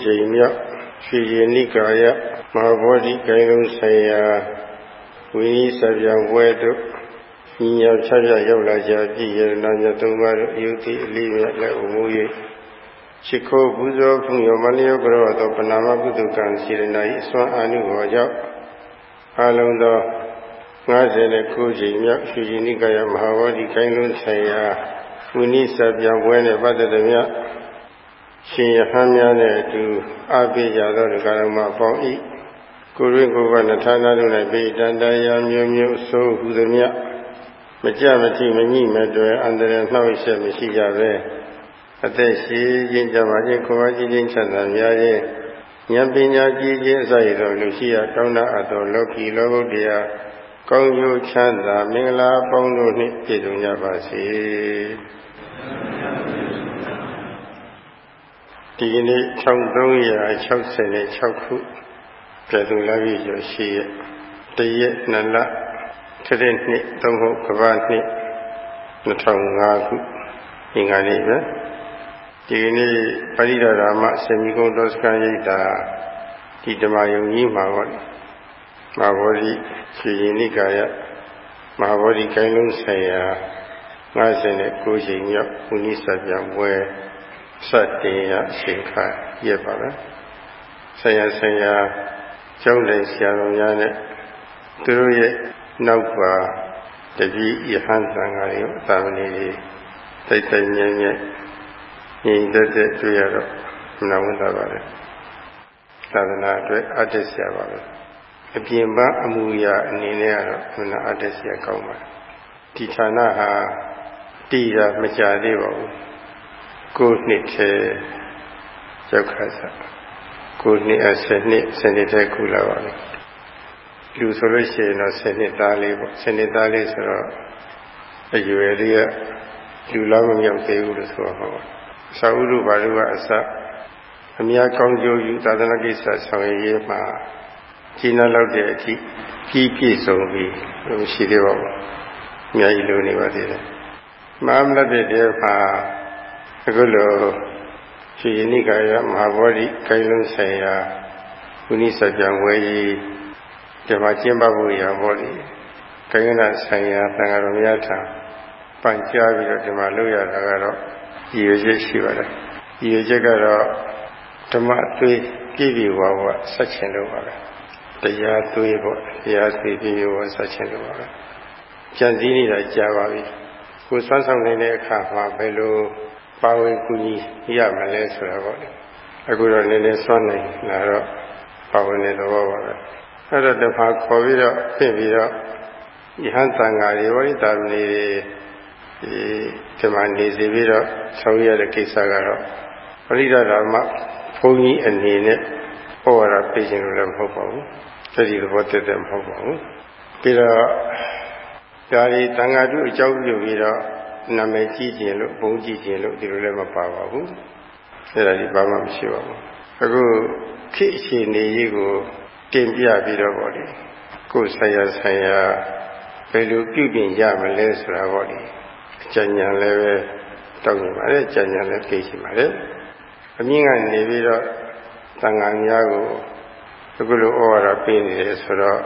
ချိန်မြောက်ရွှေရည်နိကာယမဟာဗောဓိဂိုင်းလုံးဆိုင်ရာဝိနည်းစပြံပွဲတို့ညီညာဖြတ်ဖြတ်ရောက်လာကြပြည့်ရနာမြတ်သုံးပါးတို့အယုတိအလေးမြတ်လက်အမှု၍ရှိခိုးပူဇော်ဖူးရောမလျောကရောသောပနာမကုသကံစေရနာ၏အစွမ်းအာနုဘောကြောင့်အလုံးသော59ချိန်မြောက်ရွှေရည်နိကာယမဟာဗောဓိဂိုင်းလုံးဆိုင်ရာဝိနည်းစပြံပွဲနဲ့ပတ်သက်တဲ့မြတ် ရှင်ရဟန်းများနဲ့အတူအပိကြသောဒကာရမပေါင်းဤကိုရင်းကိုယ်ကနထာနာတို့၌ပေတန်တရားမျိုးမျိုးဆိုဟုသည်မြမကြမတိမညိမတွေ့အန္တရာယ်နှောက်ယှက်မရှိကြပဲအသက်ရှိခြင်းကြပါခြင်းကိုယ်ပါခြင်းချင်းချမ်းသာများခြင်းဉာဏ်ပညာကြီးခြင်းအစရသောလူရှိရတောင်းတအပ်သောလောကီလောကုတ္တရာကောင်းကျိုးချမ်းသာမင်္ဂလာပေါင်းတို့နှင့်ပြည့်စုံကြပါစေ ဒီကနေ့1366ခုပြည်သူလာပြီကျော်ရှိရတရက်နှစ်လခရစ်နှစ်သုံးဟုတ်ကဘာနှစ်2005ခုအင်္ဂါနေ့ပဲဒီကနေ့ပရိဒါရမစေမီကုံတော်စကံရိပ်တာဒီဓမ္မယုံကြီးမှာဟောမဟာဗောဓိရှင်ရင်နိကာယမဟာဗောဓိကိုင်းလုံးဆိုင်ရာ59ချိန်မြောက်ဘုနိစ္စပြန်ပွဲ စတင်ရအချိန်ခါရက်ပါပဲဆရာဆရာကျောင်းတိုင်ဆရာတော်များနဲ့သူတို့ရဲ့နောက်ပါတတိယဟန်သံဃာတွေအသာမဏေတွေတိတ်တိတ်မြဲမြဲညီတက်တဲ့တွေ့ရတော့မနာဝန်တာပါလေသာသနာအတွက်အတ္တဆရာပါပဲအပြင်ပန်းအမှုရာအနေနဲ့ကတော့မနာအတ္တဆရာကောင်းပါဒီဌာနဟာတည်တာမကြသေးပါဘူး ကိုနှစ်ထဲရောက်ခါစားကိုနှစ်အဆယ်နှစ်ဆယ်နှစ်ထဲခုလာပါလေလူဆိုလို့ရှိရင်တော့ဆယ်နှစ်သားလေးပေါ့ဆယ်နှစ်သားလေးဆိုတော့အရွယ်လေးကလူလားမမြောက်သေးဘူးလို့ဆိုတော့ဟောသာဝုဒ္ဓဘာလို့ကအစအများကောင်းကျိုးယူသာသနာကိစ္စဆောင်ရွက်ရေးမှာကျင်းလောက်တဲ့အထိကြီးပြည့်စုံပြီးရှိသေးပါဘူးအများကြီးလိုနေပါသေးတယ်မဟာမလတ်တဲ့တည်းမှာ အခုလိုရှင်ယနိကာယမဟာဗောဓိကိုင်းလုံးဆိုင်ရာဝိနိစ္စကြံဝဲကြီးဒီမှာကျင်းပဖို့ရဟောဒီကိုင်းနာဆိုင်ရာသံဃာတော်များထံပန်ကြားပြီးတော့ဒီမှာလုပ်ရတာကတော့ရည်ရွယ်ချက်ရှိပါတယ်ရည်ရွယ်ချက်ကတော့ဓမ္မအသွေးပြည့်ပြည့်ဝဝဆက်ချင်လို့ပါပဲတရားသွေးပေါ့တရားသွေးပြည့်ပြည့်ဝဆက်ချင်လို့ပါပဲကြံစည်နေတာကြာပါပြီကိုယ်ဆွမ်းဆောင်နေတဲ့အခါမှာဘယ်လို ပါဝင်ကူညီရမလဲဆိုတာပေါ့လေအခုတော့နည်းနည်းစွန့်နိုင်လာတော့ပါဝင်တဲ့သဘောပါပဲအဲ့တော့တခါခေါ်ပြီးတော့ပြင်ပြီးတော့ယဟန်တန်ဃာတွေဝိတာမဏေတွေဒီဒီမှာနေစီပြီးတော့ဆောင်ရတဲ့ကိစ္စကတော့ပရိဒဓမ္မဘုန်းကြီးအနေနဲ့ဟောရပြခြင်းလို့လည်းမဟုတ်ပါဘူးတတိသဘောတည်းတည်းမဟုတ်ပါဘူးပြီးတော့ဒါဒီတန်ဃာတို့အကြောင်းပြုပြီးတော့ နာမည်ကြည့်ခြင်းလို့ဘုံကြည့်ခြင်းလို့ဒီလိုလည်းမပါပါဘူးအဲ့ဒါဒီဘာမှမရှိပါဘူးအခုခေတ်အခြေအနေကြီးကိုတင်ပြပြီးတော့ဗောလေကိုယ်ဆိုင်ရာဆိုင်ရာဘယ်လိုပြုပြင်ကြမလဲဆိုတာဗောလေအကြဉာဏ်လည်းပဲတောင်းနေပါတယ်အကြဉာဏ်လည်းသိရှိပါတယ်အမြင့်ကနေပြီးတော့တန်ခါများကိုအခုလိုဩဝါဒပေးနေတယ်ဆိုတော့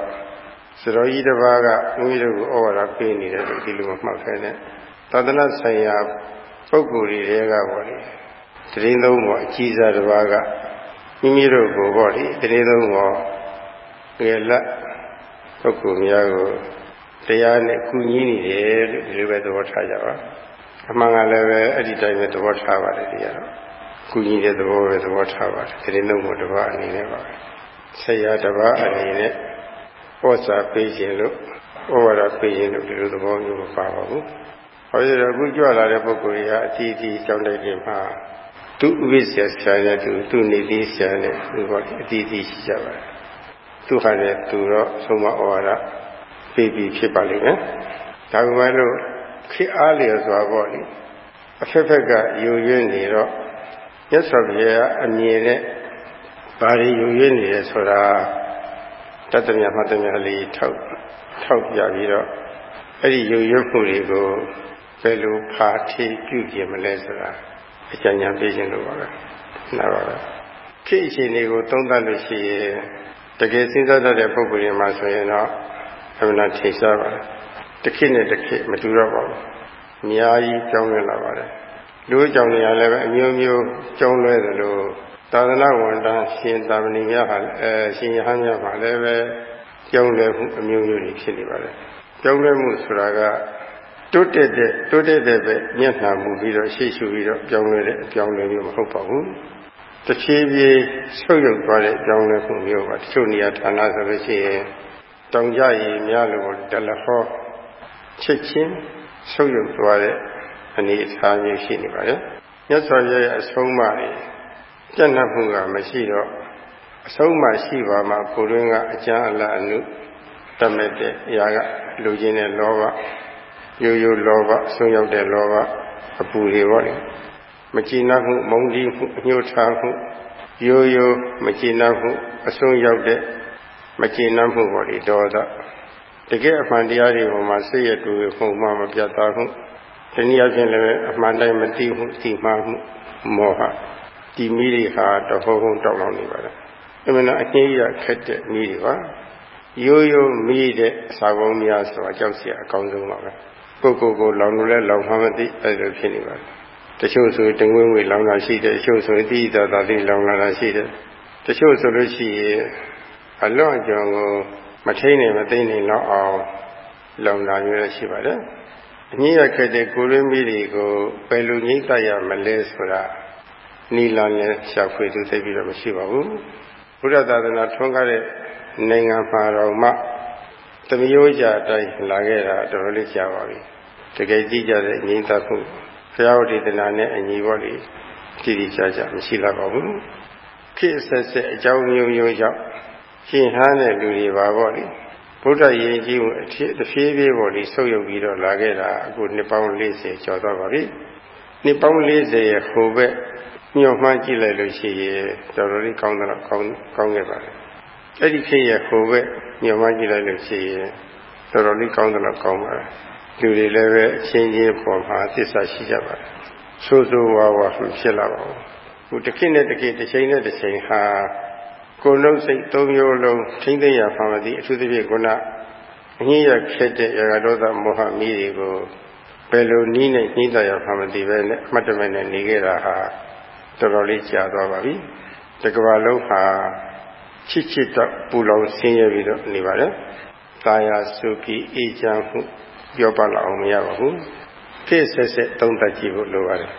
စတော်ကြီးတစ်ပါးကမိမိတို့ကိုဩဝါဒပေးနေတယ်လို့ဒီလိုမှမှတ်ခဲ့တဲ့ သာသနာဆိုင်ရာပုဂ္ဂိုလ်တွေကပေါ့လေတရင်သုံးပေါ်အကြီးစားတစ်ပါးကမိမိတို့ကိုပေါ့လေတရင်သုံးပေါ်ငယ်လက်ပုဂ္ဂိုလ်များကိုတရားနဲ့ကုညီနေတယ်လို့ဒီလိုပဲသဘောထားကြပါအမှန်ကလည်းပဲအဲ့ဒီတိုင်းပဲသဘောထားပါတယ်ဒီကတော့ကုညီတဲ့သဘောပဲသဘောထားပါတယ်တရင်သုံးပေါ်တစ်ပါးအနေနဲ့ပါပဲဆရာတစ်ပါးအနေနဲ့ဩဇာပေးခြင်းလို့ဩဝါဒပေးခြင်းလို့ဒီလိုသဘောမျိုးမပါပါဘူး။ ဟောရတော့အခုကြွလာတဲ့ပုဂ္ဂိုလ်ကြီးကအတီးတီးကြောင်းတိုက်ခြင်းမှာသူဥပိ္ပဆရာဆရာနဲ့သူသူနေသေးဆရာနဲ့သူပေါ့အတီးတီးရှိကြပါတယ်။သူဟာလည်းသူတော့ဆုံးမဩဝါဒပေးပြီးဖြစ်ပါလိမ့်မယ်။ဒါပေမဲ့လို့ခေအားလျော်စွာပေါ့လေအဖက်ဖက်ကယူရင်းနေတော့မြတ်စွာဘုရားအမြင်နဲ့ဘာတွေယူရင်းနေလဲဆိုတာတတ္တမြတ်မှတ်တမြတ်လေးထောက်ထောက်ပြပြီးတော့အဲ့ဒီယူရွတ်မှုတွေကိုဘ ယ်လိုဖာထေပြုကြမလဲဆိုတာအကြံဉာဏ်ပေးခြင်းလို့ပါပဲနားပါပဲခေတ်အခြေအနေကိုသုံးသပ်လို့ရှိရင်တကယ်စဉ်းစားတတ်တဲ့ပုဂ္ဂိုလ်တွေမှာဆိုရင်တော့အမှန်ထိရှားပါတယ်တစ်ခေတ်နဲ့တစ်ခေတ်မတူတော့ပါဘူးအများကြီးကြောင်းလဲလာပါတယ်လူအကြောင်းတွေကလည်းပဲအမျိုးမျိုးကြောင်းလဲသလိုသာသနာဝန်တန်းရှင်သာမဏေများဟာအဲရှင်ရဟန်းများမှာလည်းပဲကြောင်းလဲမှုအမျိုးမျိုးတွေဖြစ်နေပါတယ်ကြောင်းလဲမှုဆိုတာက တိုးတက်တဲ့တိုးတက်တဲ့ပဲမျက်နှာမူပြီးတော့ရှေ့ရှုပြီးတော့ကြောင်းလဲတဲ့အကြောင်းလဲမျိုးမဟုတ်ပါဘူးတဖြည်းဖြည်းဆုပ်ယုပ်သွားတဲ့အကြောင်းလဲမှုမျိုးပါတချို့နေရာဌာနဆိုလို့ရှိရင်တောင်ကြရည်များလို့တလဟောချက်ချင်းဆုပ်ယုပ်သွားတဲ့အနေအထားမျိုးရှိနေပါတယ်မြတ်စွာဘုရားရဲ့အဆုံးအမတွေပြတ်နှက်မှုကမရှိတော့အဆုံးအမရှိပါမှကိုယ်တွင်းကအကျမ်းအလအနုတတ်မဲ့တဲ့အရာကလူချင်းတဲ့လောဘ ရိုးရိုးလောဘဆုံးရောက်တဲ့လောဘအပူတွေပေါ့လေမကြည်နပ်မှုမုန်းတီးမှုအညှို့ထားမှုရိုးရိုးမကြည်နပ်မှုအဆုံးရောက်တဲ့မကြည်နပ်မှုပေါ့လေဒေါသတကယ်အမှန်တရားတွေပေါ်မှာစိတ်ရတူပုံမှမပြတ်သားမှုတနည်းအားဖြင့်လည်းအမှန်တိုင်းမသိမှုသိမှားမှုမောဟဒီမိတွေဟာတဟုံဟုံတောက်လောင်နေပါလားအမှန်တော့အကျဉ်းရခက်တဲ့မိတွေပါရိုးရိုးမိတဲ့အစာကုန်များဆိုတာကြောက်စရာအကောင်းဆုံးပါပဲ ကိုကိုကိုလောင်လို့လဲလောင်မှမသိအဲ့လိုဖြစ်နေပါတယ်တချို့ဆိုတငွေငွေလောင်တာရှိတယ်တချို့ဆိုတိတိတသာတိလောင်လာတာရှိတယ်တချို့ဆိုလို့ရှိရင်အလွန်အကျွံကိုမထိန်နေမသိနေတော့အောင်လောင်တာမျိုးလည်းရှိပါတယ်အငြိရခဲ့တဲ့ကိုရင်းမိတွေကိုဘယ်လိုငြိမ့်တတ်ရမလဲဆိုတာနီလာနဲ့ရှာဖွေသူသိပြီးတော့မရှိပါဘူးဘုရားသာသနာထွန်းကားတဲ့နိုင်ငံမှာတော့မှ တမျိုးကြအတိုင်းလာခဲ့တာတော်တော်လေးကြာပါပြီတကယ်ကြည့်ကြတဲ့ငြိမ့်သက်မှုဘုရားဝတ္တနာနဲ့အညီပေါ်လေကြည်ကြည်ကြာကြာမရှိလာပါဘူးခေတ်ဆက်ဆက်အကြောင်းမျိုးမျိုးကြောင့်ရှင်ဟန်းတဲ့လူတွေပါပေါ့လေဗုဒ္ဓယဉ်ကျေးမှုအထည်တစ်ဖြည်းဖြည်းပေါ်လေဆုပ်ယုပ်ပြီးတော့လာခဲ့တာအခုနှစ်ပေါင်း40ကျော်သွားပါပြီနှစ်ပေါင်း40ရဲ့ဟိုဘက်ညှော်မှန်းကြည့်လိုက်လို့ရှိရင်တော်တော်လေးကောင်းတော့ကောင်းကောင်းခဲ့ပါတယ်အဲ့ဒီခေတ်ရဲ့ဟိုဘက် ညှော်မှန်းကြည့်လိုက်လို့ရှိရင်တော်တော်လေးကောင်းတော့ကောင်းပါတယ်လူတွေလည်းပဲအချင်းချင်းပေါ်မှာသစ္စာရှိကြပါတယ်ဆိုးဆိုးဝါးဝါဖြစ်လာပါဘူးဟိုတစ်ခေတ်နဲ့တစ်ခေတ်တစ်ချိန်နဲ့တစ်ချိန်ဟာကိုယ်လုံးစိတ်သုံးမျိုးလုံးထိမ့်သိရပါမသည်အထူးသဖြင့်ခုနအငြိရခက်တဲ့ရာဂဒေါသမောဟမီးတွေကိုဘယ်လိုနည်းနဲ့ညှိတရပါမသည်ပဲနဲ့အမှတ်တမဲ့နဲ့နေခဲ့တာဟာတော်တော်လေးကြာသွားပါပြီတကဘာလုံးဟာ ချစ်ချစ်တော့ပူလောင်ဆင်းရဲပြီးတော့နေပါတယ်ကာယစုပြီးအေးချမ်းမှုပြောပါလောက်အောင်မရပါဘူးဖြစ်ဆက်ဆက်သုံးသပ်ကြည့်ဖို့လိုပါတယ်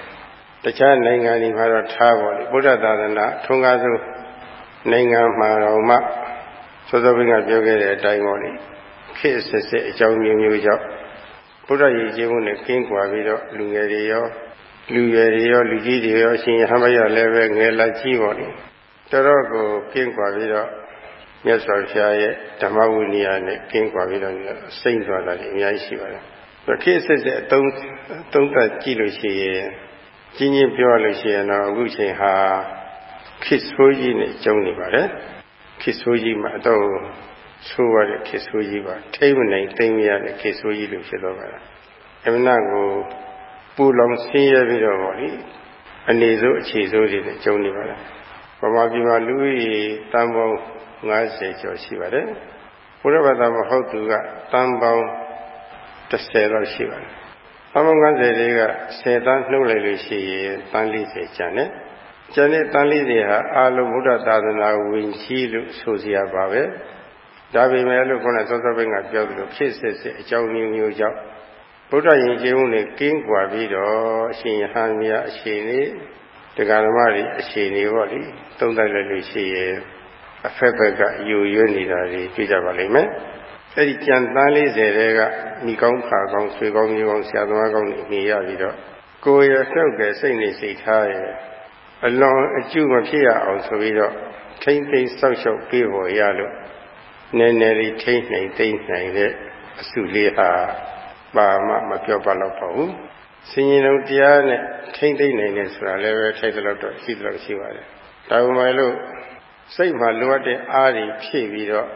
တခြားနိုင်ငံတွေမှာတော့ထားပါလေဗုဒ္ဓသာသနာထွန်းကားဆုံးနိုင်ငံမှာတော့မှသောသောဘင်းကပြောခဲ့တဲ့အတိုင်းပေါ့လေခေတ်ဆက်ဆက်အကြောင်းမျိုးမျိုးကြောင့်ဘုရားရည်ကြီးမှုနဲ့ကင်းကွာပြီးတော့လူငယ်တွေရောလူရွယ်တွေရောလူကြီးတွေရောရှင်ဟမရလည်းပဲငယ်လာကြီးပေါ့လေ တော်တော့ကိုကင်းကွာပြီးတော့မြတ်စွာဘုရားရဲ့ဓမ္မဝိနည်းနဲ့ကင်းကွာပြီးတော့စိမ့်သွားတာတွေအများကြီးရှိပါတယ်။ခေတ်ဆက်ဆက်အသုံးသုံးသပ်ကြည့်လို့ရှိရင်ကြီးကြီးပြောလို့ရှိရင်တော့အခုချိန်ဟာခေတ်ဆိုးကြီးနဲ့ကျုံနေပါတယ်ခေတ်ဆိုးကြီးမှာအတော့ဆိုးရတဲ့ခေတ်ဆိုးကြီးပါထိမ့်မနိုင်သိမ့်မရတဲ့ခေတ်ဆိုးကြီးလို့ဖြစ်တော့ပါလားအမှန်ကိုပူလောင်ဆင်းရဲပြီးတော့ဗောလေအနေဆိုးအခြေဆိုးတွေနဲ့ကျုံနေပါလား ဗမာပြည်မှာလူကြီးတန်ပေါင်း90ကျော်ရှိပါတယ်ဘုရားဘာသာမဟုတ်သူကတန်ပေါင်း30လောက်ရှိပါတယ်တန်ပေါင်း90တွေက10တန်းနှုတ်လိုက်လို့ရှိရင်တန်း40ကျန်တယ်ကျန်တဲ့တန်လေးတွေဟာအာလုံးဗုဒ္ဓသာသနာဝင်ကြီးလို့ဆိုစရာပါပဲဒါပေမဲ့လို့ခုနစောစောပိုင်းကပြောသလိုဖြစ်စစ်စစ်အကြောင်းမျိုးမျိုးကြောင့်ဗုဒ္ဓယဉ်ကျေးမှုနဲ့ကင်းကွာပြီးတော့အရှင်ယဟန်မြတ်အရှင်လေး တရားဓမ္မတွေအရှင်တွေပေါ့လေသုံးသပ်လိုက်လို့ရှိရင်အဖက်ဖက်ကယူရွနေတာတွေတွေ့ကြပါလိမ့်မယ်အဲ့ဒီကြံတန်း40တဲကမိကောင်းခါကောင်းဆွေကောင်းမျိုးကောင်းဆရာသမားကောင်းတွေနေရပြီးတော့ကိုယ်ရနှုတ်ကစိတ်နေစိတ်ထားရဲ့အလွန်အကျုမဖြစ်ရအောင်ဆိုပြီးတော့ထိမ့်သိမ့်ဆောက်ရှောက်ပေးဖို့ရလို့နည်းနည်းလေးထိမ့်နိုင်သိမ့်နိုင်တဲ့အစုလေးဟာပါမှမပြောပါတော့ပါဘူး စင်ရင်တော်တရားနဲ့ထိမ့်သိမ့်နိုင်တယ်ဆိုတာလည်းပဲထိုက်တော့တော့ရှိတော့ရှိပါတယ်ဒါပေမဲ့လို့စိတ်မှာလိုအပ်တဲ့အားတွေဖြည့်ပြီးတော့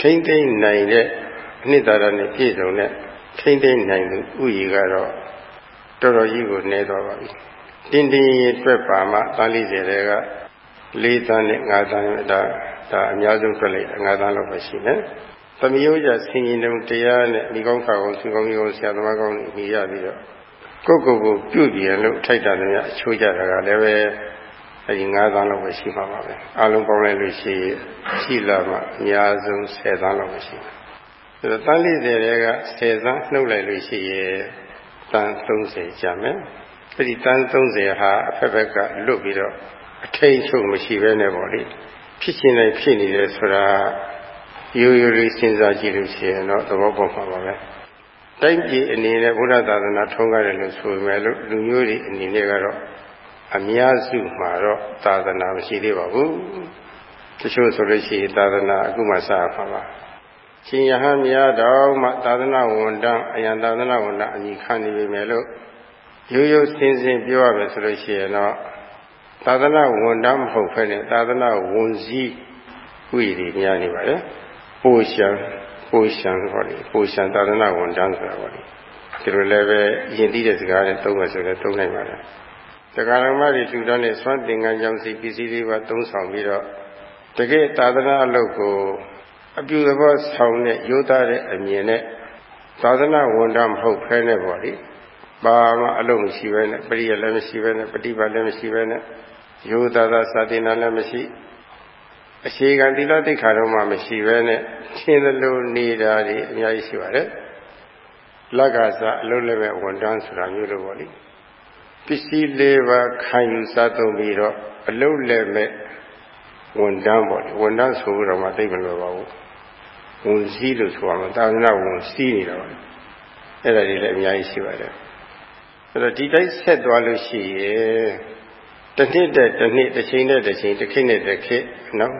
ထိမ့်သိမ့်နိုင်တဲ့အနှစ်သာရနဲ့ပြည့်စုံတဲ့ထိမ့်သိမ့်နိုင်သူဥယျာကတော့တော်တော်ကြီးကိုနေတော့ပါပြီတင်းတင်းတွက်ပါမှတန်40တွေက၄တန်းနဲ့၅တန်းဒါဒါအများဆုံးထွက်လိုက်၅တန်းလောက်ပဲရှိတယ်။သမယုံကြဆင်ရင်တုံတရားနဲ့ဒီကောင်းခါကောင်းသူကောင်းကြီးကောင်းဆရာသမားကောင်းတွေမြည်ရပြီးတော့ ကိုယ့်ကိုယ်ကိုပြုပြင်လို့ထိုက်တာလည်းအချိုးကြတာကလည်းပဲအဲဒီ9သန်းလောက်ပဲရှိမှာပါပဲအလုံးပေါင်းလိုက်လို့ရှိရင်ရှိလာမှအများဆုံး10သန်းလောက်ပဲရှိမှာအဲတော့တန်း40တွေက10သန်းနှုတ်လိုက်လို့ရှိရင်တန်း30ကျမယ်အဲဒီတန်း30ဟာအဖက်ဖက်ကလွတ်ပြီးတော့အထိန်ချုပ်မရှိဘဲနဲ့ပေါ့လေဖြစ်ရှင်တိုင်းဖြစ်နေတယ်ဆိုတာရိုးရိုးလေးစဉ်းစားကြည့်လို့ရှိရင်တော့သဘောပေါက်မှာပါပဲ တိုင်းပြည်အနေနဲ့ဘုရားသာသနာထုံးကားတယ်လို့ဆိုပေမဲ့လို့လူမျိုးတွေအနေနဲ့ကတော့အများစုမှာတော့သာသနာမရှိသေးပါဘူးတချို့ဆိုလို့ရှိရင်သာသနာအခုမှစရပါပါရှင်ယဟန်များတော်မှသာသနာဝန်တန်းအယံသာသနာဝန်တန်းအညီခံနေပြီမယ်လို့ရိုးရိုးစင်စင်ပြောရမယ်ဆိုလို့ရှိရင်တော့သာသနာဝန်တန်းမဟုတ်ဖ ೇನೆ သာသနာဝန်စည်းဥယျာဉ်များနေပါလေပိုရှံ ပိုရှံဟောဒီပိုရှံသာသနာဝန်တန်းဆိုတာဟောဒီဒီလိုလည်းပဲယဉ်သိတဲ့စကားနဲ့သုံးမယ်ဆိုလည်းသုံးနိုင်ပါလားတရားဓမ္မတွေထူထောင်တဲ့စွမ်းသင်္ကန်းကြောင့်စီပစ္စည်းတွေပါသုံးဆောင်ပြီးတော့တကယ်သာသနာအလုပ်ကိုအပြုသဘောဆောင်တဲ့ရိုးသားတဲ့အမြင်နဲ့သာသနာဝန်ထမ်းမဟုတ်ဖဲနဲ့ပေါ့လေဘာမှအလုပ်မရှိပဲနဲ့ပရိယလည်းမရှိပဲနဲ့ပฏิပတ်လည်းမရှိပဲနဲ့ရိုးသားသားစာသင်တာလည်းမရှိ အခြေခံသီလသိက္ခာတော့မှမရှိပဲနဲ့ရှင်းသလိုနေတာတွေအများကြီးရှိပါတယ်လက်ကစားအလုပ်လည်းပဲဝန်ထမ်းဆိုတာမျိုးလိုပေါ့လေပစ္စည်းလေးပါးခံယူစားသုံးပြီးတော့အလုံးလည်းမဲ့ဝန်တန်းပေါ့ဝန်တန်းဆိုတော့မှသိမလွယ်ပါဘူးဝန်စည်းလို့ဆိုရမှာတာဝနာဝန်စည်းနေတာပါအဲ့ဒါတွေလည်းအများကြီးရှိပါတယ်အဲ့တော့ဒီတိုင်းဆက်သွားလို့ရှိရင် တစ်နှစ်တဲ့တစ်နှစ်တစ်ချိန်နဲ့တစ်ချိန်တစ်ခေတ်နဲ့တစ်ခေတ်နော်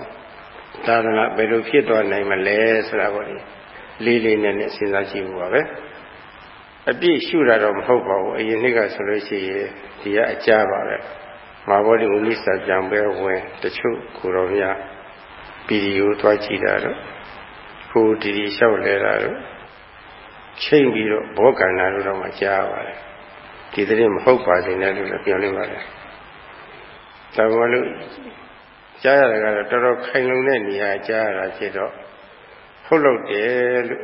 သာသနာဘယ်လိုဖြစ်သွားနိုင်မလဲဆိုတာပေါ့လေလေးလေးနဲ့နဲ့စဉ်းစားကြည့်ဖို့ပါပဲအပြည့်ရှုတာတော့မဟုတ်ပါဘူးအရင်နှစ်ကဆိုလို့ရှိရင်ဒီကအကြပါပဲမာဘောဓိဝိလိစာပြန်ပဲဝင်တချို့ကိုတော်များဗီဒီယိုသွားကြည့်တာတော့ကိုဒီဒီလျှောက်လဲတာတော့ချိန်ပြီးတော့ဘောကန္နာတို့တော့မှကြားပါတယ်ဒီတဲ့မဟုတ်ပါစေနဲ့လို့လည်းပြောနေပါတယ် ဒါမှမဟုတ်ကြားရတာကတော့တော်တော်ခိုင်လုံတဲ့နေရာကြားရတာဖြစ်တော့ဟုတ်လို့တယ်လို့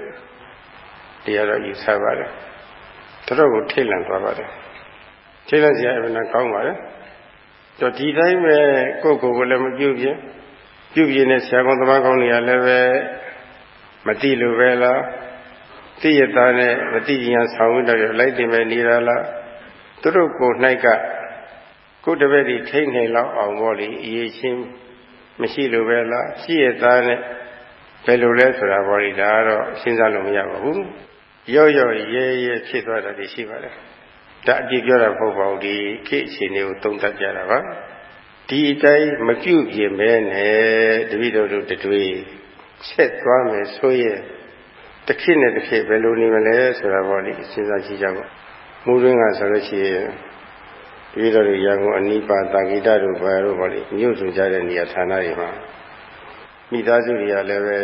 တရားတော်ယူဆပါတယ်တော်ကိုထိတ်လန့်သွားပါတယ်ထိတ်လန့်စရာအမှန်ကောင်းပါတယ်တော့ဒီတိုင်းပဲကိုယ့်ကိုယ်ကိုလည်းမပြုတ်ပြင်းပြုတ်ပြင်းတဲ့ဆရာကောင်းသမားကောင်းတွေကလည်းပဲမတိလိုပဲလားသိရတာနဲ့မတိရင်ဆောင်ဝင်တော့လိုက်တင်ပဲနေတာလားသူတို့ကိုယ်၌က ကိုယ်တပည့်ဒီထိတ်နေလောက်အောင်ပေါ့လေအရေးချင်းမရှိလိုပဲလားရှိရတာနဲ့ဘယ်လိုလဲဆိုတာပေါ့လေဒါကတော့စဉ်းစားလို့မရပါဘူးရော့ရော့ရဲရဲဖြစ်သွားတာဒီရှိပါတယ်ဒါအပြည့်ပြောတာမဟုတ်ပါဘူးဒီခေတ်အခြေအနေကိုသုံးသပ်ကြတာပါဒီအတိုင်းမပြုတ်ပြင်မဲနဲ့တပည့်တော်တို့တွေ့ဆက်သွားမယ်ဆိုရင်တစ်ခေတ်နဲ့တစ်ခေတ်ဘယ်လိုနေမလဲဆိုတာပေါ့လေစဉ်းစားကြည့်ကြပါမူရင်းကဆိုလို့ရှိရင် တပည့်တော်တို့ရန်ကုန်အနိပါတာဂိတတို့ဘာတို့ပေါ့လေမြို့ဆိုကြတဲ့နေရာဌာနတွေမှာမိသားစုတွေကလည်းပဲ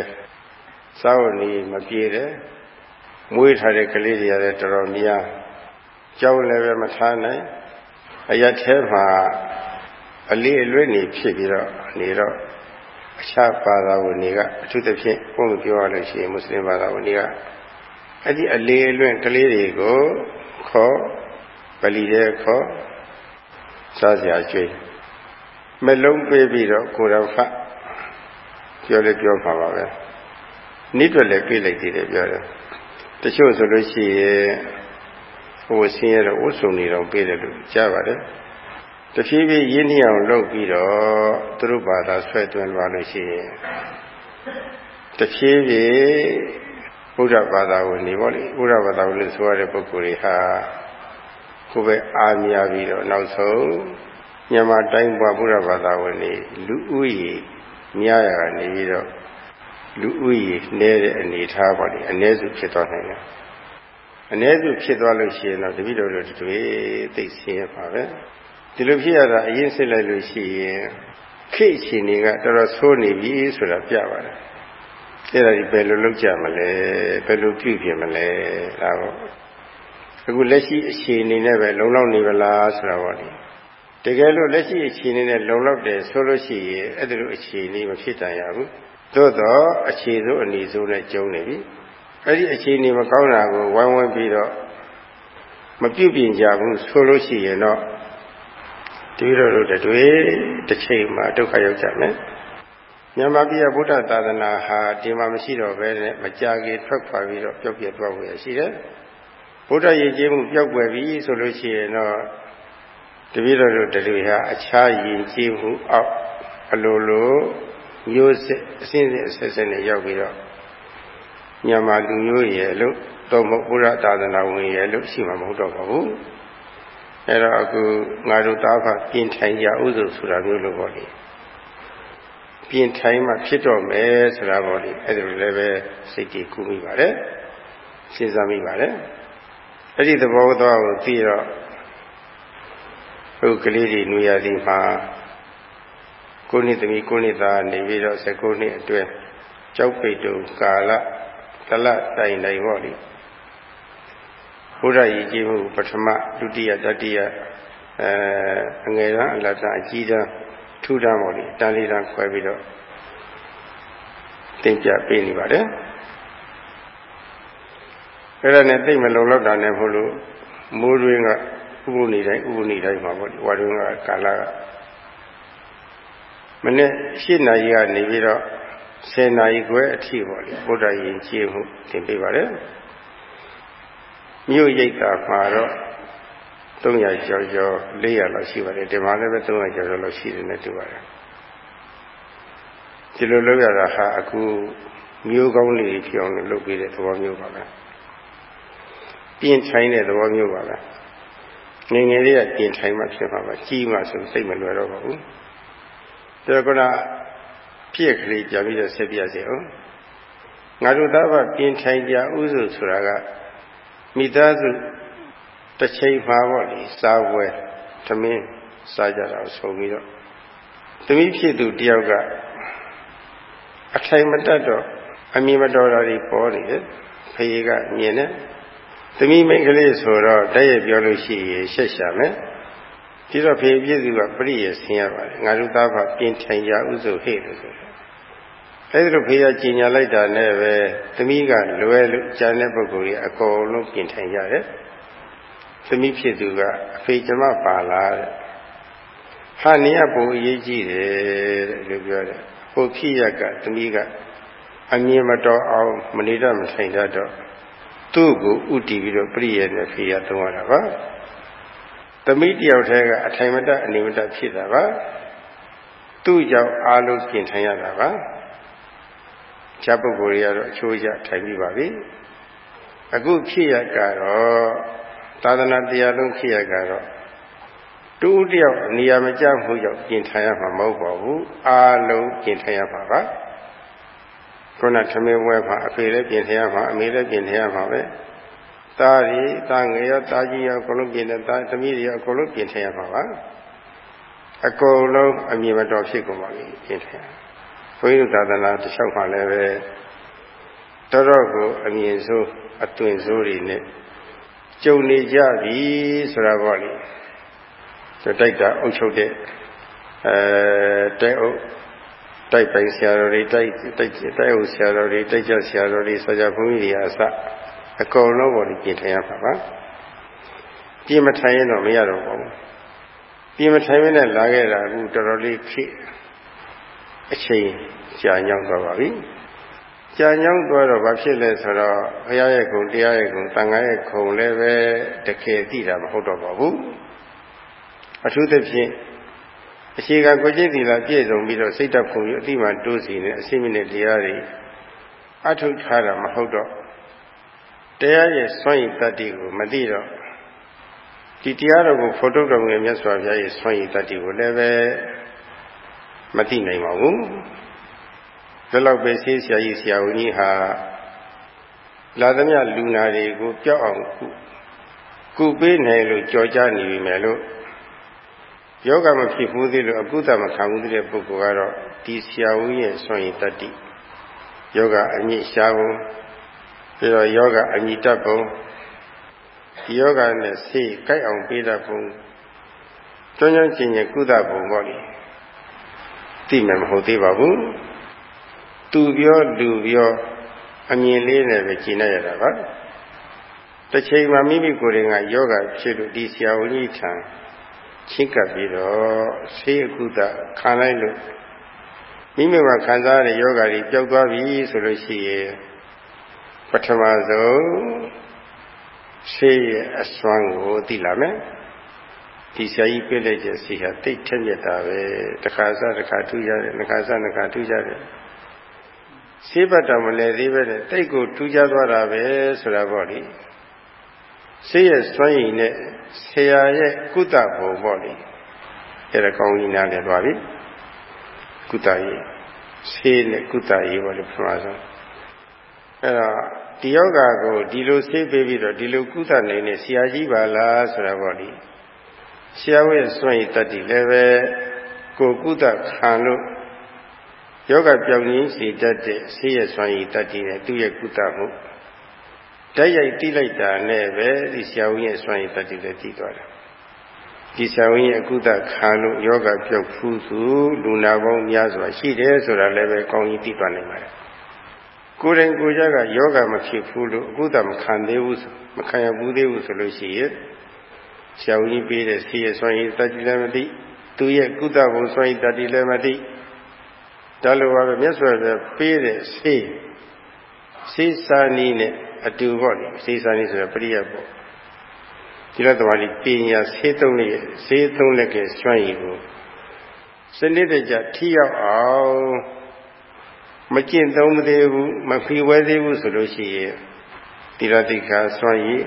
စာဝတ်နေမပြေတယ်မွေးထားတဲ့ကလေးတွေကလည်းတော်တော်များကြောက်လည်းပဲမထားနိုင်အရက်ထဲမှာအလေးအလွဲ့နေဖြစ်ပြီးတော့နေတော့အခြားဘာသာဝင်တွေကအထူးသဖြင့်ဘုန်းကြီးပြောရလို့ရှိရင်မွတ်စလင်ဘာသာဝင်တွေကအဲ့ဒီအလေးအလွဲ့ကလေးတွေကိုခေါ်ပလီတဲ့ခေါ် စားစရာကြွေးမလုံးပေးပြီးတော့ကိုယ်တော်ဖတ်ပြောလေပြောပါပါပဲနိတွက်လည်းပြေးလိုက်သေးတယ်ပြောတယ်တချို့ဆိုလို့ရှိရင်ဟိုဆင်းရဲတော့ဝတ်စုံနေတော့ပေးတယ်လို့ကြားပါတယ်တဖြည်းဖြည်းရင်းနှီးအောင်လုပ်ပြီးတော့သူတို့ဘာသာဆွဲသွင်းသွားလို့ရှိရင်တဖြည်းဖြည်းဘုရားဘာသာဝင်နေပေါ့လေဘုရားဘာသာဝင်လို့ဆိုရတဲ့ပုဂ္ဂိုလ်တွေဟာ ကိုယ်ပဲအားများပြီးတော့နောက်ဆုံးမြန်မာတိုင်းဘုရားဘာသာဝင်တွေလူဦးရေများရကနေပြီးတော့လူဦးရေနည်းတဲ့အနေထားပါလေအ ਨੇ စုဖြစ်သွားနိုင်တယ်အ ਨੇ စုဖြစ်သွားလို့ရှိရင်တော့တပိတော်တို့တွေသိဆင်းရပါပဲဒီလိုဖြစ်ရတာအရင်စစ်လိုက်လို့ရှိရင်ခိတ်ရှင်တွေကတော်တော်ဆိုးနေပြီဆိုတာပြပါတယ်အဲ့ဒါဒီဘယ်လိုလုပ်ကြမလဲဘယ်လိုပြုပြင်မလဲဒါပေါ့ အခုလက်ရှိအခြေအနေနဲ့ပဲလုံလောက်နေပါလားဆိုတာပေါ့လေတကယ်လို့လက်ရှိအခြေအနေနဲ့လုံလောက်တယ်ဆိုလို့ရှိရင်အဲ့ဒါလိုအခြေအနေမဖြစ်တန်ရဘူးသို့တော့အခြေစိုးအနေစိုးနဲ့ကျုံနေပြီအဲ့ဒီအခြေအနေမကောင်းတာကိုဝိုင်းဝန်းပြီးတော့မပြုပြင်ကြဘူးဆိုလို့ရှိရင်တော့တတိတော်တို့တွေတစ်ချိန်မှာဒုက္ခရောက်ကြမယ်မြန်မာပြည်ဗုဒ္ဓသာသနာဟာဒီမှာမရှိတော့ဘဲနဲ့မကြခင်ထွက်ခွာပြီးတော့ပျောက်ပြတ်သွားဖို့ရရှိတယ် ဗုဒ္ဓရည်ကြီးမှုပျောက်ွယ်ပြီဆိုလို့ရှိရင်တော့တပည့်တော်တို့တွေဟာအခြားယဉ်ကျေးမှုအောက်အလိုလိုမျိုးစစ်အစင်းစင်အဆက်ဆက်နဲ့ရောက်ပြီးတော့မြန်မာလူမျိုးရဲ့လို့တော့မဟုတ်ဘုရားသာသနာဝင်ရဲ့လို့ရှိမှာမဟုတ်တော့ပါဘူးအဲ့တော့အခုငါတို့သားဖပြင်ထိုင်ကြဥစုဆိုတာမျိုးလို့ပေါ့လေပြင်ထိုင်မှဖြစ်တော့မယ်ဆိုတာပေါ့လေအဲ့ဒါလည်းပဲစိတ်ကြီးကူးမိပါတယ်စဉ်းစားမိပါတယ် အဲ့ဒီသဘောသွားကိုသိတော့ဟုတ်ကလေးတွေနွေရသည်မှာကိုနှစ်သမီးကိုနှစ်သားနေပြီးတော့19နှစ်အတွင်းကြောက်ပိတ်တုံကာလတလတိုင်တိုင်ပေါ့လေဘုရားရည်ကြီးမှုပထမဒုတိယတတိယအဲအငယ်တန်းအလတ်တန်းအကြီးတန်းထူးတန်းပေါ့လေတန်လေးတန်းခွဲပြီးတော့သင်ပြပေးနေပါတယ် အဲ့ဒါနဲ့သိမလုံလောက်တာနဲ့ဘုလို့မိုးတွင်းကဥပုနေတိုင်းဥပုနေတိုင်းမှာပေါ့ဒီဝါတွင်းကကာလကမနေ့၈နာရီကနေပြီးတော့10နာရီခွဲအထိပေါ့လေဘုရားရင်ကျေးမှုသင်ပေးပါတယ်မြို့ရိပ်သာမှာတော့300ကျော်ကျော်400လောက်ရှိပါတယ်ဒီမှာလည်းပဲ300ကျော်ကျော်လောက်ရှိတယ်နဲ့တူပါတယ်ဒီလိုလုပ်ရတာဟာအခုမျိုးကောင်းလေးဖြစ်အောင်လုပ်ပေးတဲ့သဘောမျိုးပါပဲ ပြင်ထိုင်တဲ့သဘောမျိုးပါပဲငယ်ငယ်လေးကပြင်ထိုင်မှဖြစ်မှာပါကြီးမှဆိုစိတ်မလွယ်တော့ပါဘူးဒါကဖြစ်ကလေးပြန်ပြီးတော့ဆက်ပြစေအောင်ငါတို့သားဖပြင်ထိုင်ကြဥစုဆိုတာကမိသားစုတစ်ချိန်မှာပေါ့လေစားပွဲသမင်းစားကြတာဆိုပြီးတော့သမီးဖြစ်သူတယောက်ကအထိုင်မတတ်တော့အမြင်မတော်တာတွေပေါ်နေတယ်ဖေကမြင်တယ် သမီးမိန်းကလေးဆိုတော့တည့်ရပြောလို့ရှိရင်ရှက်ရှာမယ်ဒီတော့ဖေပြည့်စုကပရိယေဆင်းရပါတယ်ငါတို့သားဖပြင်ထိုင်ကြဥစုဟဲ့လို့ဆိုတယ်အဲဒီလိုဖေရကြီးညာလိုက်တာနဲ့ပဲသမီးကလွယ်လို့ကျန်တဲ့ပုဂ္ဂိုလ်ကြီးအကုန်လုံးပြင်ထိုင်ကြတယ်သမီးဖြစ်သူကအဖေကျမပါလာတဲ့ဟာနေရပုံအရေးကြီးတယ်တဲ့လို့ပြောတယ်ဟိုဖြစ်ရကသမီးကအမြင်မတော်အောင်မနေတော့မဆိုင်တော့ သူ့ကိုဥတည်ပြီးတော့ပြည့်ရတဲ့ဖေရသုံးရတာပါသမီးတယောက်တည်းကအထိုင်မတအနေမတဖြစ်တာပါသူ့ကြောင့်အားလုံးပြင်ထိုင်ရတာပါခြားပုဂ္ဂိုလ်တွေကတော့အချိုးကျထိုင်ပြီးပါပြီအခုဖြစ်ရကတော့သာသနာတရားလုံးဖြစ်ရကတော့တူတယောက်နေရာမကျမှုကြောင့်ပြင်ထိုင်ရမှာမဟုတ်ပါဘူးအားလုံးပြင်ထိုင်ရမှာပါ ခုနထမင်းဝဲမှာအဖေလည်းပြင်ထိုင်ရမှာအမေလည်းပြင်ထိုင်ရမှာပဲသားရီသားငယ်ရောသားကြီးရောအကုန်လုံးပြင်တယ်သားသမီးတွေရောအကုန်လုံးပြင်ထိုင်ရမှာပါအကုန်လုံးအမြင်မတော်ဖြစ်ကုန်ပါပြီပြင်ထိုင်ဘုန်းကြီးသာသနာတစ်လျှောက်မှလည်းပဲတော်တော်ကိုအမြင်ဆိုးအသွင်ဆိုးတွေနဲ့ကြုံနေကြပြီဆိုတာပေါ့လေတိုက်တာအုပ်ချုပ်တဲ့အဲတဲအုပ် တိုက်ပိုင်ဆရာတော်တွေတိုက်တိုက်တိုက်အုပ်ဆရာတော်တွေတိုက်ကြဆရာတော်တွေဆရာဘုန်းကြီးတွေအစအကုန်လုံးပေါ်ပြင်ထိုင်ရမှာပါပြင်မထိုင်ရင်တော့မရတော့ပါဘူးပြင်မထိုင်မနဲ့လာခဲ့တာအခုတော်တော်လေးခေအချိန်ကြာညောင်းသွားပါပြီကြာညောင်းသွားတော့ဘာဖြစ်လဲဆိုတော့ဘုရားရဲ့ဂုဏ်တရားရဲ့ဂုဏ်တန်ခါရဲ့ခုံလည်းပဲတကယ်သိတာမဟုတ်တော့ပါဘူးအထူးသဖြင့် အခြေခံကိုကျင့်သီလပြည့်စုံပြီးတော့စိတ်တဖုန်ကြီးအတိမတိုးစီနေအစိမ့်နဲ့တရားတွေအထုတ်ထားတာမဟုတ်တော့တရားရဲ့စွန့်ရည်တတ္တိကိုမသိတော့ဒီတရားတော်ကိုဖော်ထုတ်တော်မူတဲ့မြတ်စွာဘုရားရဲ့စွန့်ရည်တတ္တိကိုလည်းပဲမသိနိုင်ပါဘူးဒါလောက်ပဲဆေးဆရာကြီးဆရာဝန်ကြီးဟာလာသမျှလူနာတွေကိုကြောက်အောင်ကုပေးနိုင်လို့ကြော်ကြနေပြီမယ်လို့ ယောဂမဖြစ်ဘူးသေးလို့အကုသမခံဘူးသေးတဲ့ပုဂ္ဂိုလ်ကတော့ဒီဆရာဝန်ရဲ့စွန့်ရည်တတ္တိယောဂအညစ်ရှားပုံပြီးတော့ယောဂအညီတတ်ပုံဒီယောဂနဲ့ဆေးကြိုက်အောင်ပေးတတ်ပုံကျွမ်းကျွမ်းကျင်ကျင်ကုသပုံပေါ့လေသိမယ်မဟုတ်သေးပါဘူးသူပြောလူပြောအမြင်လေးနဲ့ပဲကျင်နေရတာပါတစ်ချိန်မှာမိမိကိုယ်ရင်ကယောဂဖြစ်လို့ဒီဆရာဝန်ကြီးထံ ချင်းကပ်ပြီးတော့ဆေးကုသခံလိုက်လို့မိမိမှာခံစားရတဲ့ယောဂတွေပျောက်သွားပြီဆိုလို့ရှိရင်ပထမဆုံးဆေးရဲ့အစွမ်းကိုသိလာမယ်ဒီဆရာကြီးပြလိုက်တဲ့ဆေးဟာတိတ်ထက်မြက်တာပဲတစ်ခါစတစ်ခါထူးရတယ်တစ်ခါစတစ်ခါထူးရတယ်ဆေးပတ်တော်မလဲသေးပဲနဲ့တိတ်ကိုထူးခြားသွားတာပဲဆိုတာပေါ့လေဆေးရဲ့စွမ်းရည်နဲ့ ဆရာရဲ့ကုသဘုံပေါ့လေအဲ့ဒါကောင်းကြီးနားလည်သွားပြီကုသရေးဆေးနဲ့ကုသရေးပေါ့လေပထမဆုံးအဲ့တော့ဒီယောဂါကိုဒီလိုဆေးပေးပြီးတော့ဒီလိုကုသနိုင်တဲ့ဆရာကြီးပါလားဆိုတာပေါ့လေဆရာဝရဲ့စွန့်ရည်တတ်တည်လည်းပဲကိုကုသခံလို့ယောဂပြောင်းရင်းစီတတ်တဲ့ဆေးရစွမ်းရည်တတ်တည်နဲ့သူ့ရဲ့ကုသမှု တိုက်ရိုက်တိလိုက်တာနဲ့ပဲဒီဆရာဝန်ရဲ့စွမ်းရည်တတ်တည်လည်းတည်သွားတယ်ဒီဆရာဝန်ရဲ့အကုသခံလို့ယောဂပြောက်ဖူးစုလူနာပေါင်းများစွာရှိတယ်ဆိုတာလည်းပဲကောင်းကြီးသိသွားနိုင်ပါတယ်ကိုယ်တိုင်ကိုယ်ကြကယောဂမဖြစ်ဘူးလို့အကုသမခံသေးဘူးမခံရဘူးသေးဘူးဆိုလို့ရှိရင်ဆရာဝန်ကြီးပေးတဲ့ဆေးရစွမ်းရည်တတ်တည်လည်းမသိသူရဲ့ကုသဘုံစွမ်းရည်တတ်တည်လည်းမသိဒါလိုပါပဲမြတ်စွာဘုရားပေးတဲ့ဆေးဆေးစာနီးနဲ့ အတူပေါ့လေဆေးစာနီးဆိုတာပရိယတ်ပေါ့ဒီလိုတမားလေးပညာဆေးသုံးလေးဆေးသုံးလက်ကစွမ်းရည်ကိုစနစ်တကျထိရောက်အောင်မကျင့်သုံးမသေးဘူးမဖီဝဲသေးဘူးဆိုလို့ရှိရင်တိရတိခါစွမ်းရည်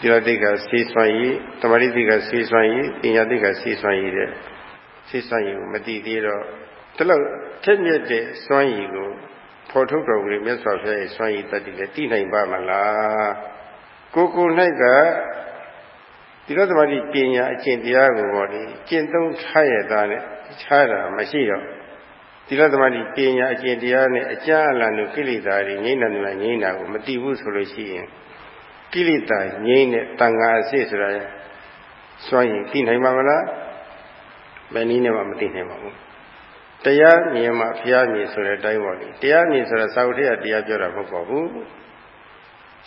တိရတိခါဆေးစွမ်းရည်တမာတိတိခါဆေးစွမ်းရည်ပညာတိခါဆေးစွမ်းရည်တဲ့ဆေးစွမ်းရည်ကိုမသိသေးတော့ဒီလောက်ထက်မြက်တဲ့စွမ်းရည်ကို ဖော်ထုတ်တော်မူတဲ့မြတ်စွာဘုရားရဲ့စွမ်းရည်တတ်တည်လည်းသိနိုင်ပါမလားကိုကို၌ကဒီလိုသမာဓိပညာအကျင့်တရားကိုပေါ့လေကျင့်သုံးထားရတာနဲ့ခြားတာမရှိတော့ဒီလိုသမာဓိပညာအကျင့်တရားနဲ့အကြအလန်တို့ကိလေသာတွေငြိမ့်တယ်ငြိမ့်တာကိုမသိဘူးဆိုလို့ရှိရင်ကိလေသာငြိမ့်တဲ့တန်ခါအစစ်ဆိုတာစွမ်းရည်သိနိုင်ပါမလားဘယ်နည်းနဲ့မှမသိနိုင်ပါဘူး တရားမြင်မှဘုရားမြင်ဆိုတဲ့အတိုင်းပေါ့လေတရားမြင်ဆိုတော့သာဝတိယတရားပြောတာမဟုတ်ပါဘူး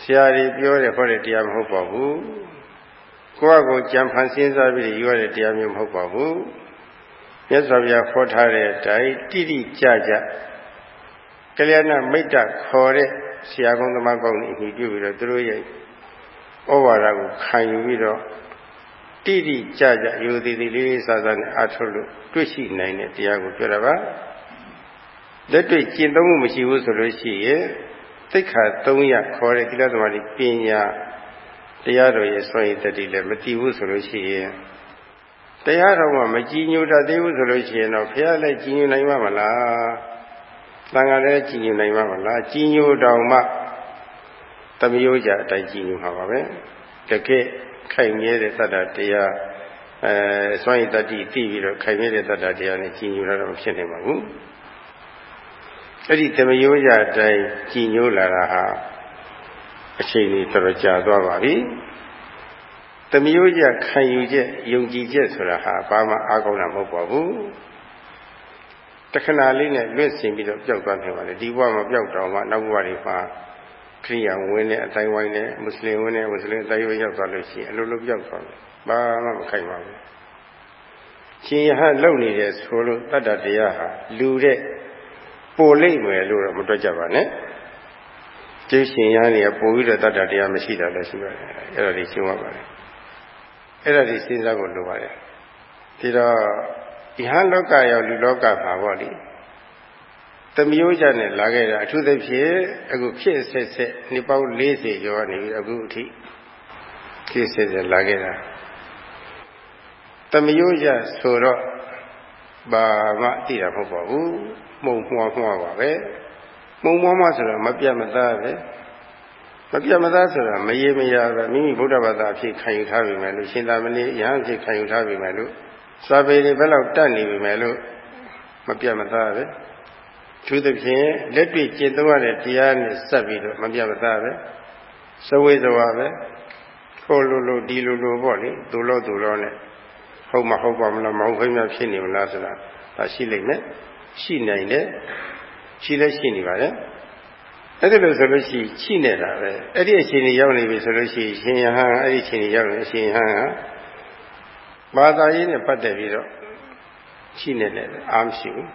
ဆရာကြီးပြောတယ်ဟောတဲ့တရားမဟုတ်ပါဘူးကိုယ့်အကိုကြံဖန်စဉ်းစားပြီးရွရတဲ့တရားမျိုးမဟုတ်ပါဘူးမြတ်စွာဘုရားခေါ်ထားတဲ့အတိုင်းတိတိကျကျကလျာဏမိတ်တခေါ်တဲ့ဆရာကောင်းသမားကောင်းတွေအမိပြုပြီးတော့သူတို့ရဲ့ဩဝါဒကိုခံယူပြီးတော့ တိတိကျကျယူသည်သည်လေးစားစားနဲ့အားထုတ်လို့တွေ့ရှိနိုင်တဲ့တရားကိုပြောတာပါလက်တွေ့ကျင့်သုံးမှုမရှိဘူးဆိုလို့ရှိရင်သိက္ခာ300ခေါ်တဲ့သီလသမာဓိပညာတရားတော်ရဲ့စွန့်ရည်တတိလည်းမတည်ဘူးဆိုလို့ရှိရင်တရားတော်မှမကြည်ညိုတတ်သေးဘူးဆိုလို့ရှိရင်တော့ဘုရားလည်းကြည်ညိုနိုင်မှာမလားသံဃာလည်းကြည်ညိုနိုင်မှာမလားကြည်ညိုတော်မှတမျိုးကြအတိုင်းကြည်ညိုမှာပါပဲတကယ် ခိုင်မြဲတဲ့သတ္တတရားအဲစွန့်ရည်တတိသိပြီးတော့ခိုင်မြဲတဲ့သတ္တတရားနဲ့ကြည်ညိုတာတော့ဖြစ်နေမှာဘူးအဲ့ဒီတမယောကြအတိုင်းကြည်ညိုလာတာဟာအချိန်ကြီးတော်တော်ကြာသွားပါပြီတမျိုးကြခံယူချက်ယုံကြည်ချက်ဆိုတာဟာဘာမှအားကောင်းတာမဟုတ်ပါဘူးတခဏလေးနဲ့လွတ်ဆင်ပြီးတော့ပျောက်သွားနေပါလေဒီဘဝမှာပျောက်တော့မှနောက်ဘဝတွေမှာ ခရိယာဝင်တဲ့အတိုင်းဝိုင်းနဲ့မွတ်စလင်ဝင်တဲ့မွတ်စလင်အတိုင်းဝိုင်းရောက်သွားလို့ရှိရင်အလိုလိုပျောက်သွားတယ်ဘာမှမခိုင်ပါဘူးရှင်ယဟလုံနေတဲ့ဆိုလို့တတ္တတရားဟာလူတဲ့ပိုလိမ့်မယ်လို့တော့မတွက်ကြပါနဲ့ကျေရှင်ရနေပိုပြီးတော့တတ္တတရားမရှိတာလည်းရှိပါတယ်အဲ့ဒါလေးရှင်းပါပါလေအဲ့ဒါဒီစဉ်းစားဖို့လိုပါတယ်ဒီတော့ဒီဟန်လောကရောလူလောကမှာပေါ့လေ တမျိုးကြနဲ့လာခဲ့တာအထူးသဖြင့်အခုဖြစ်ဆက်ဆက်နှစ်ပေါင်း40ကျော်နေပြီအခုအထိဖြစ်ဆက်ဆက်လာခဲ့တာတမျိုးကြဆိုတော့ဘာမှသိတာမဟုတ်ပါဘူးမှုံမှွားမှွားပါပဲမှုံမှွားမှဆိုတော့မပြတ်မသားပဲမပြတ်မသားဆိုတာမရေမရပဲမိမိဗုဒ္ဓဘာသာအဖြစ်ခံယူထားပြီမယ်လို့ရှင်သာမဏေယဟန်ဖြစ်ခံယူထားပြီမယ်လို့စာပေတွေဘယ်လောက်တတ်နေပြီမယ်လို့မပြတ်မသားပဲ သူသဖြင့်လက်တွေ့ကျင့်သုံးရတဲ့တရားနဲ့ဆက်ပြီးတော့မပြတ်မသားပဲစဝေးစွာပဲခိုးလိုလိုဒီလိုလိုပေါ့လေသူလို့သူလို့နဲ့ဟုတ်မဟုတ်ပါမလားမဟုတ်ခင်များဖြစ်နေမလားဆိုတာဒါရှိလိမ့်မယ်ရှိနိုင်တယ်ရှိလဲရှိနေပါတယ်အဲ့ဒီလိုဆိုလို့ရှိရှိနေတာပဲအဲ့ဒီအချိန်ကြီးရောက်နေပြီဆိုလို့ရှိရင်ရှင်ယဟန်အဲ့ဒီအချိန်ကြီးရောက်နေရှင်ယဟန်ကဘာသာရေးနဲ့ပတ်သက်ပြီးတော့ရှိနေတယ်အားမရှိဘူး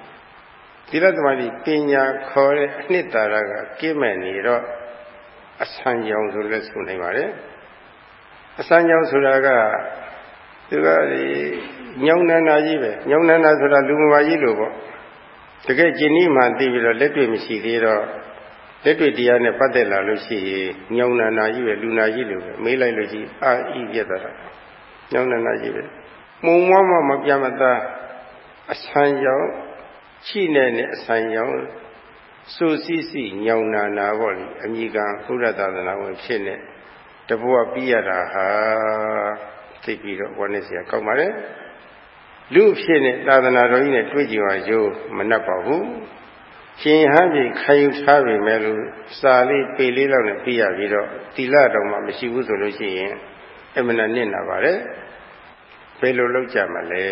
သီလသမာဓိပညာခေါ်တဲ့အနှစ်သာရကကိမဲ့နေတော့အဆံကြောင်ဆိုလဲဆိုနိုင်ပါတယ်အဆံကြောင်ဆိုတာကသူကဒီညောင်းနန္နာကြီးပဲညောင်းနန္နာဆိုတာလူမမာကြီးလို့ပေါ့တကယ်ကျင်ဤမှသိပြီးတော့လက်တွေ့မရှိသေးတော့လက်တွေ့တရားနဲ့ပတ်သက်လာလို့ရှိရင်ညောင်းနန္နာကြီးပဲလူနာကြီးလို့ပဲမေးလိုက်လို့ကြီးအာဤပြတ်သွားတာညောင်းနန္နာကြီးပဲမှုံမွားမမပြမသားအဆံကြောင် ချိနဲ့နဲ့အဆံကြောင်စူစီးစီညောင်နာနာပေါ့လေအမိကဘုရားသာသနာဝင်ဖြစ်နေတဘဝပြီးရတာဟာသိပြီးတော့ဝန်းနေစရာကောက်ပါလေလူဖြစ်နေသာသနာတော်ကြီးနဲ့တွေ့ကြပါရိုးမနှက်ပါဘူးရှင်ဟန်းပြီခံယူထားပြီမဲ့လို့စာလေးပေလေးလောက်နဲ့ပြီးရပြီးတော့တိလတော်မှမရှိဘူးဆိုလို့ရှိရင်အမှန်နဲ့နစ်နာပါတယ်ဘယ်လိုလုပ်ကြမလဲ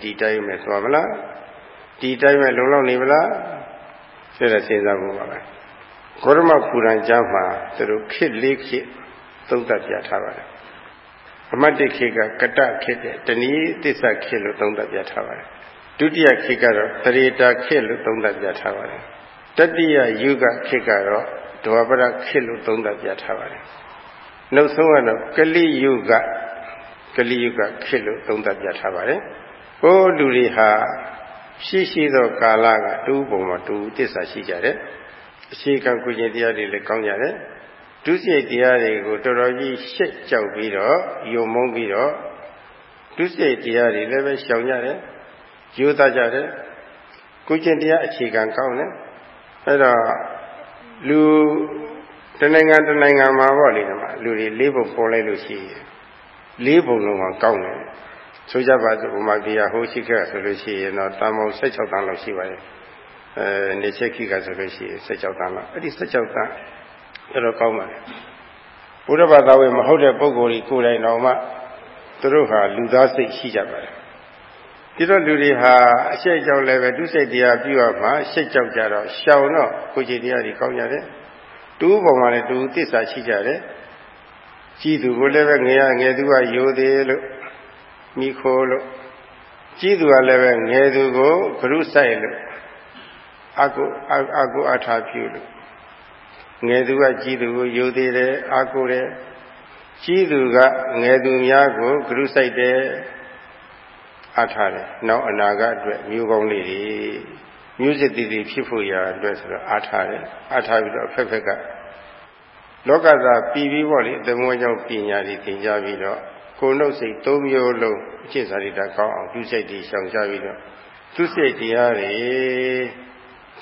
ဒီတိုင်းမဲ့သွားမလား ဒီတိုင်းမဲ့လုံလောက်နေမလားဆိုတဲ့စဉ်းစားမှုပါပဲဂေါရမပူရန်ကျမ်းမှာသူတို့ခစ်လေးခစ်သုံးသပ်ပြထားပါတယ်အမတ်တိခေကကတခေတဲ့တဏီသစ္စာခေလို့သုံးသပ်ပြထားပါတယ်ဒုတိယခေကတော့တရေတာခေလို့သုံးသပ်ပြထားပါတယ်တတိယယုဂခေကတော့ဒဝပရခေလို့သုံးသပ်ပြထားပါတယ်နောက်ဆုံးကတော့ကလိယုဂကလိယုဂခေလို့သုံးသပ်ပြထားပါတယ်ဟိုလူတွေဟာ ရှိရှိသောကာလကတူပုံမှာတူသစ္စာရှိကြတယ်အခြေခံကုကျင်တရားတွေလည်းကောင်းကြတယ်ဒုစရိုက်တရားတွေကိုတော်တော်ကြီးရှက်ကြောက်ပြီးတော့ယုံမုန်းပြီးတော့ဒုစရိုက်တရားတွေလည်းပဲရှောင်ကြတယ်ယူသားကြတယ်ကုကျင်တရားအခြေခံကောင်းတယ်အဲ့တော့လူတနိုင်ငံတနိုင်ငံမှာပေါ့လေဒီမှာလူတွေလေးပုံပေါ်လိုက်လို့ရှိရင်လေးပုံလုံးကကောင်းတယ် ဆိုကြပါစို့ဘုမာတရားဟိုရှိခဲ့ဆိုလို့ရှိရင်တော့တာမော16တန်းလောက်ရှိပါတယ်အဲနေချက်ခိကဆိုလို့ရှိရင်16တန်းလောက်အဲ့ဒီ16တန်းတော်တော်ကောင်းပါလေဘုရားဘာသာဝင်မဟုတ်တဲ့ပုဂ္ဂိုလ်ကြီးကိုယ်တိုင်တော်မှသူတို့ဟာလူသားစိတ်ရှိကြပါတယ်ဒီတော့လူတွေဟာအရှိတ်ကြောင့်လည်းပဲဒုစိတ်တရားပြုရမှာရှိတ်ကြောက်ကြတော့ရှောင်တော့ကိုယ်ကြည်တရားတွေကောင်းကြတယ်တူးပေါ်မှာလည်းတူသစ္စာရှိကြတယ်ကြည်သူကိုလည်းပဲငယ်ရငယ်သူကယိုသေးလို့ မိခိုးလို့ကြည်သူကလည်းပဲငယ်သူကိုဂရုစိုက်လို့အကုအကုအထာပြုလို့ငယ်သူကကြီးသူကိုယိုသေးတယ်အာကိုတယ်ကြီးသူကငယ်သူများကိုဂရုစိုက်တယ်အားထားတယ်နောက်အနာဂတ်အတွက်မျိုးကောင်းလေးတွေမျိုးစစ်တည်တည်ဖြစ်ဖို့ရာအတွက်ဆိုတော့အားထားတယ်အားထားပြီးတော့ဖက်ဖက်ကလောကသာပြည်ပြီးပေါ့လေအသမွေးကြောင့်ပညာတွေသင်ကြားပြီးတော့ ကိုယ်နှုတ်စိတ်သုံးမျိုးလုံးအကျင့်စာရိတ္တကောင်းအောင်သူစိတ်တွေရှောင်ရှားပြီးတော့သူစိတ်တရားတွေ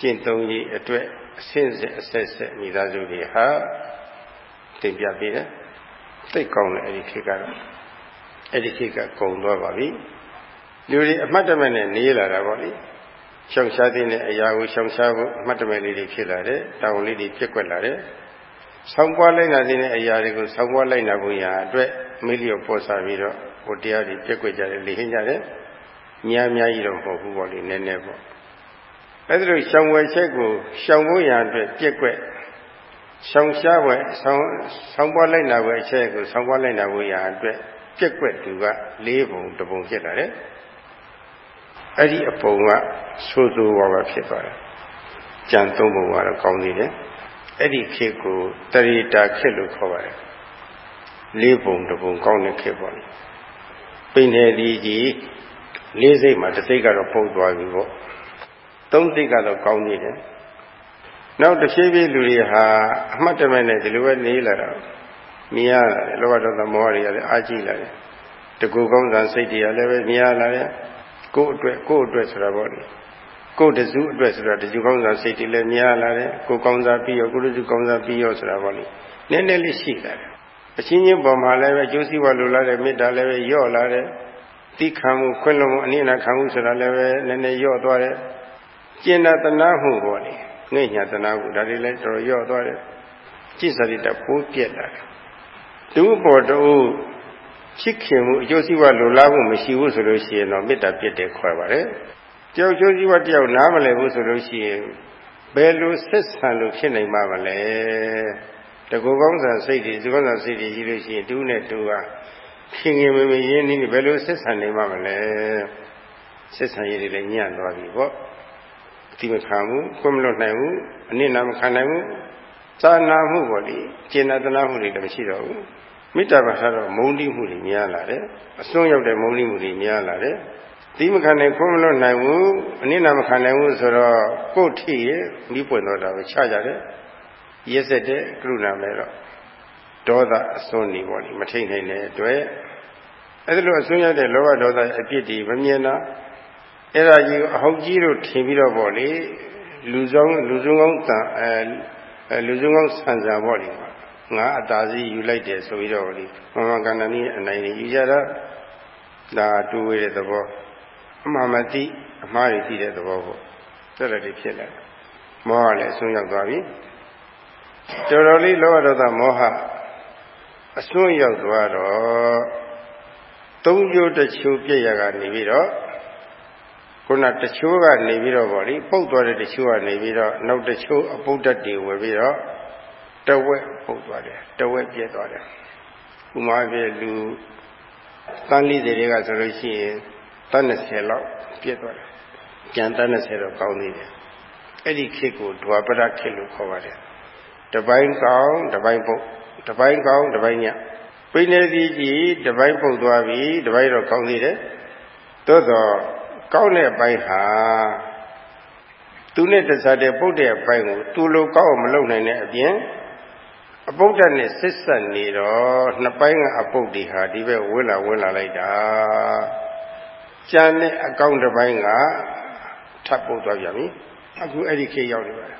ကျင့်သုံးရေးအတွက်အစင်းစစ်အဆက်ဆက်မိသားစုတွေဟာတင်ပြပေးတယ်သိကောင်းတယ်အဲ့ဒီခေတ်ကတော့အဲ့ဒီခေတ်ကကုံသွားပါပြီလူတွေအမှတ်တမဲ့နဲ့နေလာတာပေါ့လေရှောင်ရှားတဲ့အရာကိုရှောင်ရှားဖို့အမှတ်တမဲ့လေးတွေဖြစ်လာတယ်တောင်းလေးတွေပြက်ကွက်လာတယ် ဆောင်းပွားလိုက်နာတဲ့အရာတွေကိုဆောင်းပွားလိုက်နာဖို့ရာအတွက်မိလျော့ပေါ်စားပြီးတော့ဟိုတရားတွေပြက်ကွက်ကြတယ်လေဟင်းကြတယ်ညာအများကြီးတော့မဟုတ်ဘူးပေါ့လေနည်းနည်းပေါ့အဲ့ဒါလိုရှောင်ဝယ်ချက်ကိုရှောင်ဖို့ရာအတွက်ပြက်ကွက်ရှောင်ရှားဝယ်ဆောင်းဆောင်းပွားလိုက်နာဝယ်အချက်ကိုဆောင်းပွားလိုက်နာဖို့ရာအတွက်ပြက်ကွက်သူက၄ပုံတပုံဖြစ်လာတယ်အဲ့ဒီအပုံကဆိုးဆိုးဝါးဝါဖြစ်သွားတယ်ကြံသုံးပုံကတော့ကောင်းသေးတယ် အဲ့ဒီခေတ်ကိုတရိတာခေတ်လို့ခေါ်ပါတယ်လေးပုံတပုံကောင်းတဲ့ခေတ်ပေါ့ပိန်တယ်ဒီကြီးလေးစိတ်မှာတစ်စိတ်ကတော့ပုတ်သွားပြီပေါ့သုံးစိတ်ကတော့ကောင်းနေတယ်နောက်တစ်ဖြည်းဖြည်းလူတွေဟာအမှတ်တမဲ့နဲ့ဒီလိုပဲနေလာတာမြင်ရတာလောဘဒေါသမောဟတွေကလည်းအားကြီးလာတယ်တကူကောင်းစားစိတ်တွေကလည်းပဲမြင်ရလာတယ်ကိုယ့်အတွက်ကိုယ့်အတွက်ဆိုတာပေါ့လေ ကိုယ်တစုအတွက်ဆိုတာတစုကောင်းစားစိတ်တွေလည်းမြင်ရလာတယ်ကိုယ်ကောင်းစားပြီးရောကိုယ်တစုကောင်းစားပြီးရောဆိုတာပေါ့လေနည်းနည်းလေးရှိလာတယ်အချင်းချင်းပေါ်မှာလည်းပဲကျိုးစည်းဝါလိုလာတဲ့မေတ္တာလည်းပဲယော့လာတယ်တိခံမှုခွင့်လွန်မှုအနိနာခံမှုဆိုတာလည်းပဲနည်းနည်းယော့သွားတယ်ကျင်နာတနာမှုပေါ့လေငိတ်ညာတနာမှုဒါတွေလည်းတော်တော်ယော့သွားတယ်จิตစရိတပိုးပြက်လာတယ်သူ့ပေါ်တူချစ်ခင်မှုအကျိုးစီးပွားလိုလားမှုမရှိဘူးဆိုလို့ရှိရင်တော့မေတ္တာပြည့်တယ်ခေါ်ပါတယ်။ ကြောက်ကျိုးစီးပွားတယောက်နားမလည်ဘူးဆိုလို့ရှိရင်ဘယ်လိုဆက်ဆံလို့ဖြစ်နိုင်မှာမလဲ။တကူကောင်းဆန်စိတ်တွေဇကောင်းဆန်စိတ်တွေရှိလို့ရှိရင်တူးနဲ့တူးဟာခင်ခင်မမရင်းနှီးဘယ်လိုဆက်ဆံနိုင်မှာမလဲ။ဆက်ဆံရည်တွေလည်းညံ့သွားပြီပေါ့။အတိမခံဘူး၊ကိုမလွတ်နိုင်ဘူး၊အနစ်နာမခံနိုင်ဘူး။သာနာမှုပေါ့လေ။ကျင်နာတနာမှုတွေလည်းမရှိတော့ဘူး။မေတ္တာဘာသာတော့မုန်းတိမှုတွေများလာတယ်အစွန်းရောက်တဲ့မုန်းတိမှုတွေများလာတယ် သီးမခံနိုင်ခွင့်မလွတ်နိုင်ဘူးအနစ်နာမခံနိုင်ဘူးဆိုတော့ကိုယ့်ထိရမိပွင့်တော့တာပဲချကြတယ်ရက်စက်တဲ့ကရုဏာမဲ့တော့ဒေါသအစွန်းနေပေါ့လေမထိန်နိုင်တဲ့အတွက်အဲ့ဒါလိုအစွန်းရောက်တဲ့လောဘဒေါသအပြစ်တွေမမြင်တာအဲ့ဒါကြီးအဟုတ်ကြီးလို့ထင်ပြီးတော့ပေါ့လေလူဆောင်လူစုံကောင်းတန်အဲလူစုံကောင်းဆန်ဆန်ပေါ့လေငါအတားစီယူလိုက်တယ်ဆိုပြီးတော့လေမမကန္တနည်းအနိုင်နေယူကြတာဒါတူဝေးတဲ့သဘော အမှန်မသိအမှားတွေသိတဲ့သဘောပေါ့တက်တယ်ဖြစ်လာမောဟလည်းအစွန်းရောက်သွားပြီတော်တော်လေးလောဘဒေါသမောဟအစွန်းရောက်သွားတော့သုံးကျိုးတစ်ချိုးပြည့်ရကနေပြီးတော့ခုနတချိုးကနေပြီးတော့ဗောလေပုတ်သွားတဲ့တချိုးကနေပြီးတော့နောက်တချိုးအပုတ်တက်တွေဝယ်ပြီးတော့တဝက်ပုတ်သွားတယ်တဝက်ပြည့်သွားတယ်ဥမာပြလူတန်း40တွေကဆိုလို့ရှိရင် တန်း20လောက်ပြည့်သွားတယ်ကျန်တန်း20တော့ကောင်းသေးတယ်အဲ့ဒီခေတ်ကိုဒွါပရခေတ်လို့ခေါ်ပါတယ်တပိုင်းကောင်းတပိုင်းပုတ်တပိုင်းကောင်းတပိုင်းညပိနေတိကြီးတပိုင်းပုတ်သွားပြီတပိုင်းတော့ကောင်းသေးတယ်သို့တော့ကောင်းတဲ့ပိုင်းဟာသူနဲ့တစားတဲ့ပုတ်တဲ့အပိုင်းကိုသူလိုကောက်အောင်မလုပ်နိုင်တဲ့အပြင်အပုဒ်ဓာတ်နဲ့ဆက်ဆက်နေတော့နှစ်ပိုင်းကအပုဒ်ဒီဟာဒီဘက်ဝင်လာဝင်လာလိုက်တာ ကျန်တဲ့အကောင့်တစ်ပိုင်းကထပ်ပုတ်သွားပြန်ပြီအခုအဲ့ဒီခေတ်ရောက်နေပါတယ်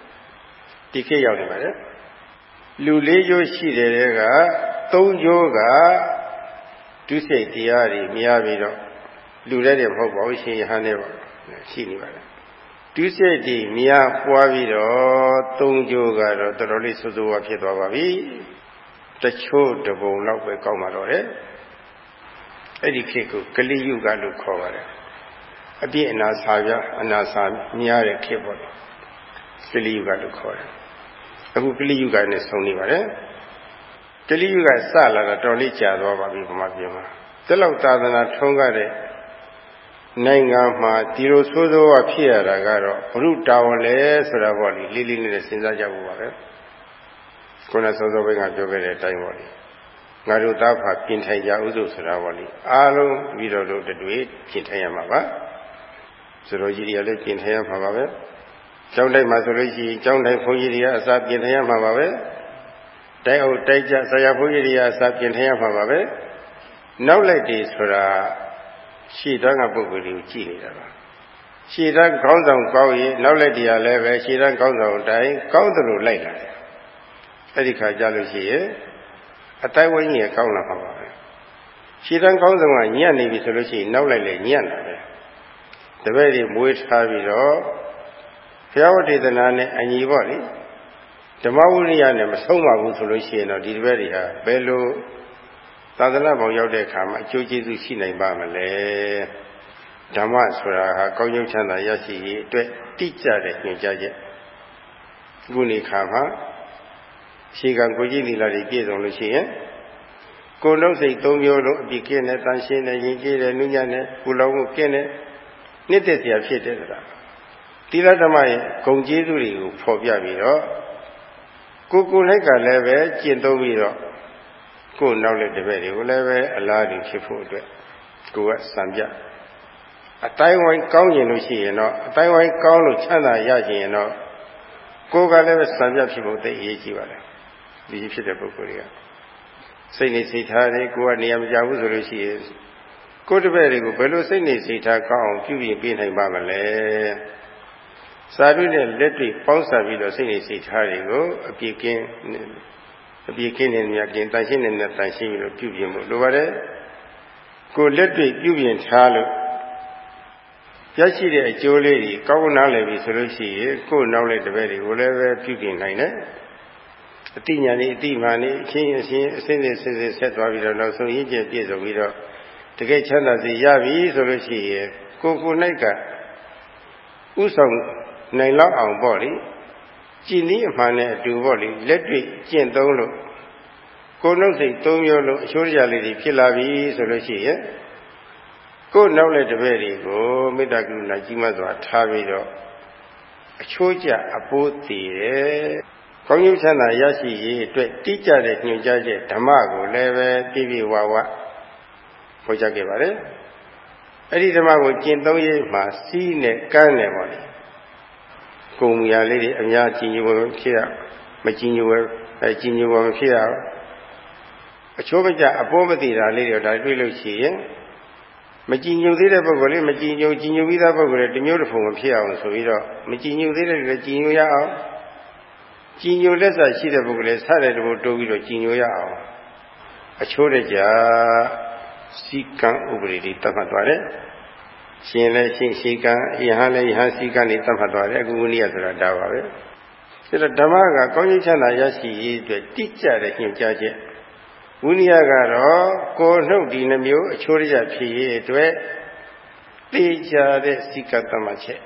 ဒီခေတ်ရောက်နေပါတယ်လူလေးကျိုးရှိတယ်တဲ့ကသုံးကျိုးကဒုစိတ်တရားတွေများပြီးတော့လူတဲ့တွေမဟုတ်ပါဘူးရှင်ယဟန်တွေပါရှိနေပါတယ်ဒုစရိုက်တွေများပွားပြီးတော့သုံးကြိုးကတော့တော်တော်လေးဆိုးဆိုးဝါဖြစ်သွားပါပြီတချို့တပုံလောက်ပဲကောက်มาတော့တယ် အဲ့ဒီခေတ်ကိုကလိယုဂလို့ခေါ်ပါတယ်အပြည့်အနာစာပြအနာစာများတဲ့ခေတ်ပေါ့ကလိယုဂလို့ခေါ်တယ်အခုကလိယုဂနဲ့ဆုံနေပါတယ်ကလိယုဂစလာတော့တော်လေးကြာသွားပါပြီဗမာပြည်မှာဒီလောက်သာသနာထုံးကားတဲ့နိုင်ငံမှာဒီလိုဆိုးဆိုးဝါဖြစ်ရတာကတော့ဘုရုတာဝန်လဲဆိုတာပေါ့လေလေးလေးနဲ့စဉ်းစားကြဖို့ပါပဲခုနစောစောဘက်ကပြောခဲ့တဲ့အတိုင်းပေါ့လေ ငါတို့သားဖာပြင်ထိုင်ကြဥစုဆိုတာပေါ့လေအားလုံးပြီးတော့တို့တွေ့ပြင်ထိုင်ရမှာပါဆိုတော့ကြီးတွေကလည်းပြင်ထိုင်ရမှာပါပဲကျောင်းတိုင်းမှာဆိုလို့ရှိရင်ကျောင်းတိုင်းဘုန်းကြီးတွေကအစာပြင်ထိုင်ရမှာပါပဲတိုက်အုပ်တိုက်ကြဆရာဘုန်းကြီးတွေကအစာပြင်ထိုင်ရမှာပါပဲနောက်လိုက်တွေဆိုတာရှေ့တန်းကပုဂ္ဂိုလ်တွေကိုကြည့်နေတာပါရှေ့တန်းခေါင်းဆောင်ကောင်းရင်နောက်လက်တရားလည်းပဲရှေ့တန်းခေါင်းဆောင်တိုင်းကောင်းတယ်လို့လိုက်လာတယ်အဲ့ဒီခါကြလို့ရှိရင် အတိုင်းဝိုင်းကြီးကောင်းလာမှာပါပဲရှေ့တန်းခေါင်းဆောင်ကညံ့နေပြီဆိုလို့ရှိရင်နောက်လိုက်လည်းညံ့လာတယ်တပည့်တွေမွေးထားပြီးတော့ဘုရားဝတ္တေသနာနဲ့အညီပေါ့လေဓမ္မဝိရိယနဲ့မဆုံးပါဘူးဆိုလို့ရှိရင်တော့ဒီတပည့်တွေဟာဘယ်လိုသာသနာ့ဘောင်ရောက်တဲ့အခါမှာအကျိုးကျေးဇူးရှိနိုင်ပါမလဲဓမ္မဆိုတာဟာကောင်းကျိုးချမ်းသာရရှိရေးအတွက်တိကျတဲ့ညွှန်ကြားချက်ခုနေခါမှာ ရှေကံကိုကြီးလီလာတွေပြည့်စုံလို့ရှိရင်ကိုယ်လုံးစိတ်သုံးမျိုးလုံးအပြည့်ကင်းတဲ့တန်ရှင်းတဲ့ရင်ကျေးတဲ့နုညံ့တဲ့ကုလောမှုကင်းတဲ့နှစ်သက်စရာဖြစ်တဲ့ဆိုတာတိလဓမ္မရဲ့ဂုံကျေးဇူးတွေကိုဖော်ပြပြီးတော့ကိုကိုလိုက်ကလည်းပဲကျင့်သုံးပြီးတော့ကိုယ်နောက်လက်တပည့်တွေကိုလည်းပဲအလားတူဖြစ်ဖို့အတွက်ကိုယ်ကစံပြအတိုင်းဝိုင်းကောင်းရင်လို့ရှိရင်တော့အတိုင်းဝိုင်းကောင်းလို့ချမ်းသာရခြင်းရင်တော့ကိုယ်ကလည်းပဲစံပြဖြစ်ဖို့သိအရေးကြီးပါတယ် ဒီဖြစ်တဲ့ပုဂ္ဂိုလ်တွေကစိတ်နေစိတ်ထားတွေကိုယ်ကနေရာမကြဘူးဆိုလို့ရှိရင်ကိုယ်တပည့်တွေကိုဘယ်လိုစိတ်နေစိတ်ထားကောင်းအောင်ပြုပြင်ပေးနိုင်ပါမလဲစာရုနဲ့လက်တွေ့ပေါင်းစပ်ပြီးတော့စိတ်နေစိတ်ထားတွေကိုအပြည့်ကင်းအပြည့်ကင်းတဲ့နေရာကင်းတန်ရှင်းတဲ့နေရာတန်ရှင်းပြီးတော့ပြုပြင်ဖို့လိုပါတယ်ကိုလက်တွေ့ပြုပြင်ထားလို့ရရှိတဲ့အကျိုးလေးတွေကောင်းနားလည်ပြီဆိုလို့ရှိရင်ကိုယ်နောက်လိုက်တပည့်တွေကိုလည်းပဲပြုပြင်နိုင်တယ် အတိညာနေအတိမာနေအချင်းအချင်းအစင်းစင်းစင်းစင်းဆက်သွားပြီးတော့နောက်ဆုံးရင့်ကျက်ပြည့်စုံပြီးတော့တကယ်ချမ်းသာစေရပြီဆိုလို့ရှိရင်ကိုကို၌ကဥဆောင်နိုင်လောက်အောင်ပေါ့လေကြည်နည်းအမှန်နဲ့အတူပေါ့လေလက်တွေ့ကျင့်သုံးလို့ကိုယ်နှုတ်စိတ်သုံးမျိုးလုံးအချိုးရလေးတွေဖြစ်လာပြီဆိုလို့ရှိရင်ကိုယ်နောက်လက်တပည့်တွေကိုမေတ္တာကရုဏာကြီးမစွာထားပြီးတော့အချိုးကျအပိုးတည်တယ်။ ကောင်းကျိုးချမ်းသာရရှိရေးအတွက်တိကျတဲ့ညွှန်ကြားချက်ဓမ္မကိုလည်းပဲပြည့်ပြည့်ဝဝဟောကြားခဲ့ပါတယ်။အဲ့ဒီဓမ္မကိုကျင့်သုံးရေးမှာစီးနဲ့ကမ်းနဲ့ပေါ့လေ။ကုံမူရလေးတွေအများကြီးညိုဖြစ်ရမကြီးညိုအဲကြီးညိုမဖြစ်ရအချိုးမကျအပိုးမတည်တာလေးတွေဒါတွေ့လို့ရှိရင်မကြည်ညိုသေးတဲ့ပုဂ္ဂိုလ်လေးမကြည်ညိုကြည်ညိုပြီးသားပုဂ္ဂိုလ်လေးတမျိုးတစ်ဖုံမဖြစ်အောင်ဆိုပြီးတော့မကြည်ညိုသေးတဲ့လူကြည်ညိုရအောင် ကြည်ညိုလက်စာရှိတဲ့ပုဂ္ဂိုလ်လေးဆက်တဲ့တဘတိုးပြီးတော့ကြည်ညိုရအောင်အချိုးတကြစီကံဥပဒေတွေတတ်မှတ်သွားတယ်ရှင်လည်းရှင်ရှိကံယဟန်လည်းယဟန်စီကံတွေတတ်မှတ်သွားတယ်အခုဝိနည်းဆိုတာဒါပါပဲဒါတော့ဓမ္မကကောင်းကျိုးချမ်းသာရရှိရေးအတွက်တိကျတဲ့ညွှန်ကြားချက်ဝိနည်းကတော့ကိုနှုတ်ဒီနှမျိုးအချိုးရဖြစ်ရေးအတွက်တေချာတဲ့စိကတမချက်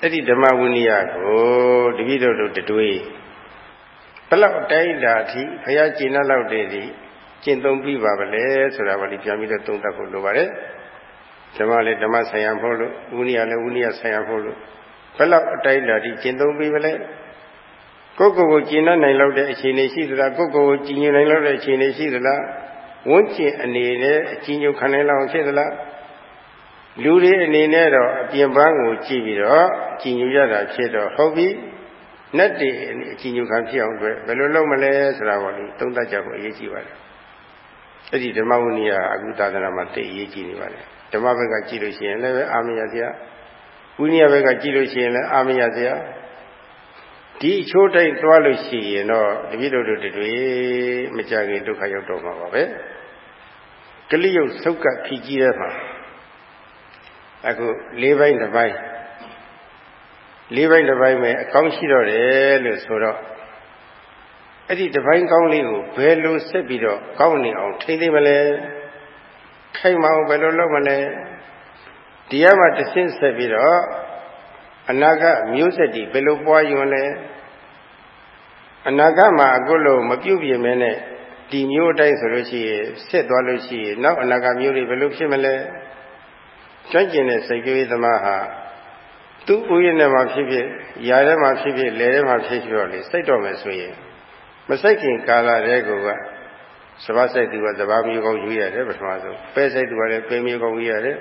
အဲ့ဒီဓမ္မဝိနည်းကိုတပည့်တော်တို့တွေး ဘလောက်အတိုင်းတာအထိဘုရားကျင့်တဲ့လောက်တည်းဒီကျင့်သုံးပြီးပါဗလဲဆိုတာကလည်းပြန်ပြီးတော့သုံးသပ်ဖို့လိုပါတယ်ဓမ္မလည်းဓမ္မဆိုင်ရာဖို့လို့ဝိနည်းလည်းဝိနည်းဆိုင်ရာဖို့လို့ဘလောက်အတိုင်းတာဒီကျင့်သုံးပြီးဗလဲကိုယ့်ကိုယ်ကိုကျင့်နိုင်လောက်တဲ့အခြေအနေရှိသလားကိုယ့်ကိုယ်ကိုကျင့်နိုင်လောက်တဲ့အခြေအနေရှိသလားဝန်းကျင်အနေနဲ့အကျဉ်းချုပ်ခံနိုင်လောက်ဖြစ်သလားလူတွေအနေနဲ့တော့အပြင်ပန်းကိုကြည့်ပြီးတော့ကျင့်ညူရတာဖြစ်တော့ဟုတ်ပြီ နတ်တွေအကျဉ်းချုပ်ခံဖြစ်အောင်အတွက်ဘယ်လိုလုပ်မလဲဆိုတာပေါ့လေသုံးသပ်ကြဖို့အရေးကြီးပါတယ်အဲ့ဒီဓမ္မဝိနည်းအခုသာသနာမှာသိအရေးကြီးနေပါတယ်ဓမ္မဘက်ကကြည့်လို့ရှိရင်လည်းအာမရစရာဝိနည်းဘက်ကကြည့်လို့ရှိရင်လည်းအာမရစရာဒီအချိုးတိုင်းသွားလို့ရှိရင်တော့တပည့်တော်တို့တွေမကြခင်ဒုက္ခရောက်တော့မှာပါပဲကလိယုတ်သုတ်ကဖြစ်ကြီးတဲ့မှာအခု၄ဘိုင်းတစ်ဘိုင်း ၄ဘိုင်းတစ်ဘိုင်းပဲအကောင်းရှိတော့တယ်လို့ဆိုတော့အဲ့ဒီတစ်ဘိုင်းကောင်းလေးကိုဘယ်လိုဆက်ပြီးတော့ကောင်းနေအောင်ထိမ့်သိမလဲခိုင်မအောင်ဘယ်လိုလုပ်မလဲတရားမှာတဆင့်ဆက်ပြီးတော့အနာဂတ်မျိုးဆက်တီဘယ်လိုပွားယွန်လဲအနာဂတ်မှာအခုလို့မပြုတ်ပြင်မဲနဲ့ဒီမျိုးအတိုင်းဆိုလို့ရှိရင်ဆက်သွားလို့ရှိရင်နောက်အနာဂတ်မျိုးတွေဘယ်လိုဖြစ်မလဲကျွမ်းကျင်တဲ့စိတ်ကြွေးသမားဟာ သူ့ဥယျာဉ်ထဲမှာဖြစ်ဖြစ်ຢာထဲမှာဖြစ်ဖြစ်လယ်ထဲမှာဖြစ်ဖြစ်တော့လေစိတ်တော်မယ်ဆိုရင်မစိတ်ခင်ကာလတည်းကစဘာစိတ်သူကစဘာမျိုးကောင်းယူရတယ်ပထမဆုံးပဲစိတ်သူကလည်းပဲမျိုးကောင်းယူရတယ်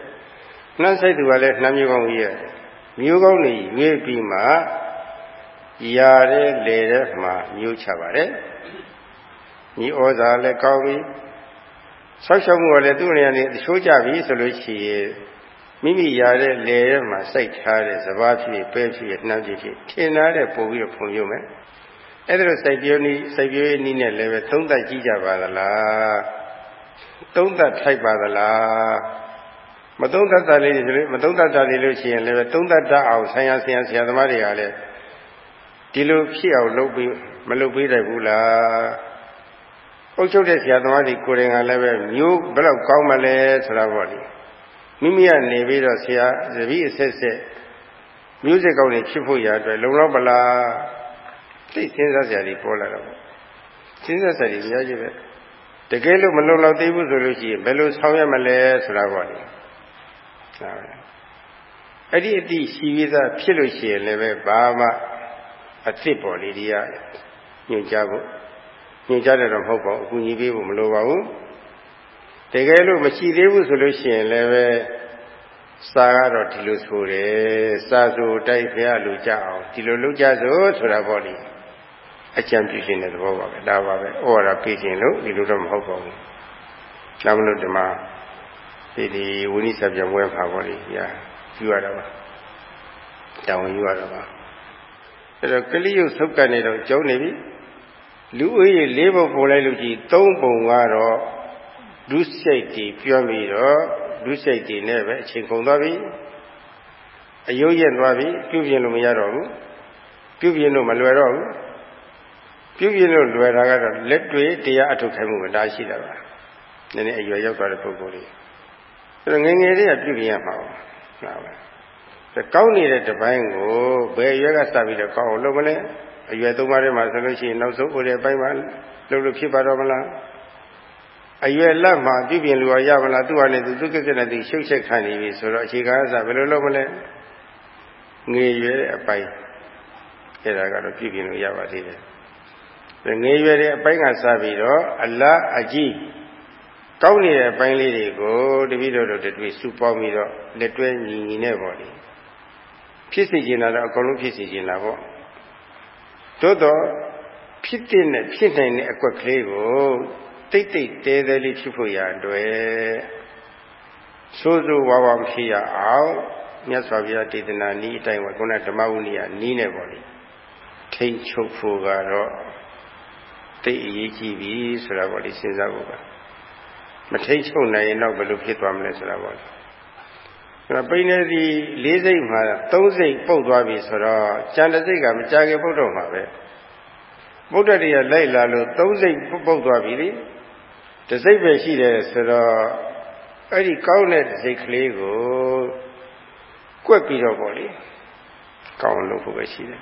နှမ်းစိတ်သူကလည်းနှမ်းမျိုးကောင်းယူရတယ်မျိုးကောင်းတွေရွေးပြီးမှရာတဲ့လေတဲ့မှာမျိုးချပါတယ်ညီဩဇာလည်းကောင်းပြီဆောက်ရှောက်မှုကလည်းသူ့နေရာနေချိုးကြပြီဆိုလို့ရှိရင် မိမိရတဲ့လေထဲမှာစိုက်ထားတဲ့စဘာဖြစ်ပဲဖြစ်နှမ်းဖြစ်ဖြစ်ထင်ထားတဲ့ပို့ပြီးတော့ဖွံ့ဖြိုးမယ်အဲ့ဒါလို့စိုက်ပျိုးနည်းစိုက်ပျိုးနည်းနဲ့လည်းပဲသုံးသပ်ကြည့်ကြပါသလားသုံးသပ်ထိုက်ပါသလားမသုံးသပ်တာလေးတွေမသုံးသပ်တာလေးလို့ရှိရင်လည်းသုံးသပ်တတ်အောင်ဆရာဆရာဆရာသမားတွေကလည်းဒီလိုဖြစ်အောင်လုပ်ပြီးမလုပ်ပေးနိုင်ဘူးလားအုပ်ချုပ်တဲ့ဆရာသမားတွေကိုယ်တိုင်ကလည်းပဲမျိုးဘယ်လောက်ကောင်းမလဲဆိုတာပေါ့လေ မိမိကနေပြီးတော့ဆရာတပည့်အဆက်ဆက်မျိုးစစ်ကောင်းတွေဖြစ်ဖို့ရအတွက်လုံလောက်ပလားသိစဉ်းစားစရာတွေပေါ်လာတော့စဉ်းစားစရာတွေများကြီးပဲတကယ်လို့မလုံလောက်သေးဘူးဆိုလို့ရှိရင်ဘယ်လိုဆောင်ရမလဲဆိုတာပေါ့လေဒါပဲအဲ့ဒီအတိရှိပြီးသားဖြစ်လို့ရှိရင်လည်းပဲဘာမှအစ်စ်ပေါ်လေဒီကညွှန်ကြားဖို့ညွှန်ကြားတယ်တော့မဟုတ်ပါဘူးအကူညီပေးဖို့မလိုပါဘူး တကယ်လို့မရှိသေးဘူးဆိုလို့ရှိရင်လည်းပဲစာကတော့ဒီလိုဆိုတယ်စာဆိုတိုက်ဖះလူကြအောင်ဒီလိုလုပ်ကြစို့ဆိုတာပေါ့လေအကြံပြုခြင်းတဲ့သဘောပါပဲဒါပါပဲဩဝါဒပေးခြင်းလို့ဒီလိုတော့မဟုတ်ပါဘူးဒါမလို့ဒီမှာဒီဒီဝိနည်းစာပြန်ပွဲပါပေါ့လေညာယူရတာပါတောင်းယူရတာပါအဲ့တော့ကလိယုတ်သုတ်ကနေတော့ကျုံနေပြီလူဦးရေ၄ပုံပေါ်လိုက်လို့ကြည့်၃ပုံကတော့ ဒုစိတ်တီပြောပြီးတော့ဒုစိတ်တီနဲ့ပဲအချိန်ကုန်သွားပြီအယုတ်ရက်သွားပြီပြုပြင်လို့မရတော့ဘူးပြုပြင်လို့မလွယ်တော့ဘူးပြုပြင်လို့လွယ်တာကတော့လက်တွေ့တရားအထုတ်ခိုင်းမှုကဒါရှိတာပါနည်းနည်းအရွယ်ရောက်သွားတဲ့ပုဂ္ဂိုလ်တွေအဲ့တော့ငငယ်လေးကပြုပြင်ရမှာပါဟုတ်ပါကောင်းနေတဲ့တပိုင်းကိုဘယ်ရွက်ကစပြီးတော့ကောင်းအောင်လုပ်မလဲအရွယ်သုံးပါးထဲမှာဆိုလို့ရှိရင်နောက်ဆုံးဦးတဲ့အပိုင်းမှာလုပ်လို့ဖြစ်ပါတော့မလား အရွယ်လက်မှာပြုပြင်လို့ရမလားသူ့ဟာနဲ့သူသူကိစ္စနဲ့သူရှုပ်ချက်ခံနေပြီဆိုတော့အခြေခံအစားဘယ်လိုလုပ်မလဲငေရွယ်တဲ့အပိုင်းအဲ့ဒါကတော့ပြုပြင်လို့ရပါသေးတယ်ငေရွယ်တဲ့အပိုင်းကစပြီးတော့အလားအကြီးကောင်းနေတဲ့အပိုင်းလေးတွေကိုတပည့်တော်တို့တွေ့စုပေါင်းပြီးတော့လက်တွဲညီညီနဲ့ပေါ့လေဖြစ်စီကျင်တာတော့အကုန်လုံးဖြစ်စီကျင်တာပေါ့သို့တော့ဖြစ်တဲ့နဲ့ဖြစ်နိုင်တဲ့အကွက်ကလေးကို တိတ်တိတ်တဲတဲလေးဖြစ်ဖို့ရအတွက်ဆိုးဆိုးဝါးဝါမဖြစ်ရအောင်မြတ်စွာဘုရားဒေသနာနည်းအတိုင်းကခုနဓမ္မဝိနည်းနီးနေပါလိထိတ်ချုပ်ဖို့ကတော့တိတ်အရေးကြီးပြီဆိုတာပေါ့လေစဉ်းစားဖို့ပါမထိတ်ချုပ်နိုင်ရင်တော့ဘယ်လိုဖြစ်သွားမလဲဆိုတာပေါ့လေဒါပိနေစီ၄စိတ်မှာ၃စိတ်ပုတ်သွားပြီဆိုတော့ကျန်တဲ့စိတ်ကမကြခင်ပုတ်တော့မှာပဲဗုဒ္ဓတရားလိုက်လာလို့၃စိတ်ပုတ်သွားပြီလေ တစိတ်ပဲရှိတယ်ဆိုတော့အဲ့ဒီကောင်းတဲ့စိတ်ကလေးကိုကွက်ပြီးတော့ပေါ့လေကောင်းလို့ဖို့ပဲရှိတယ်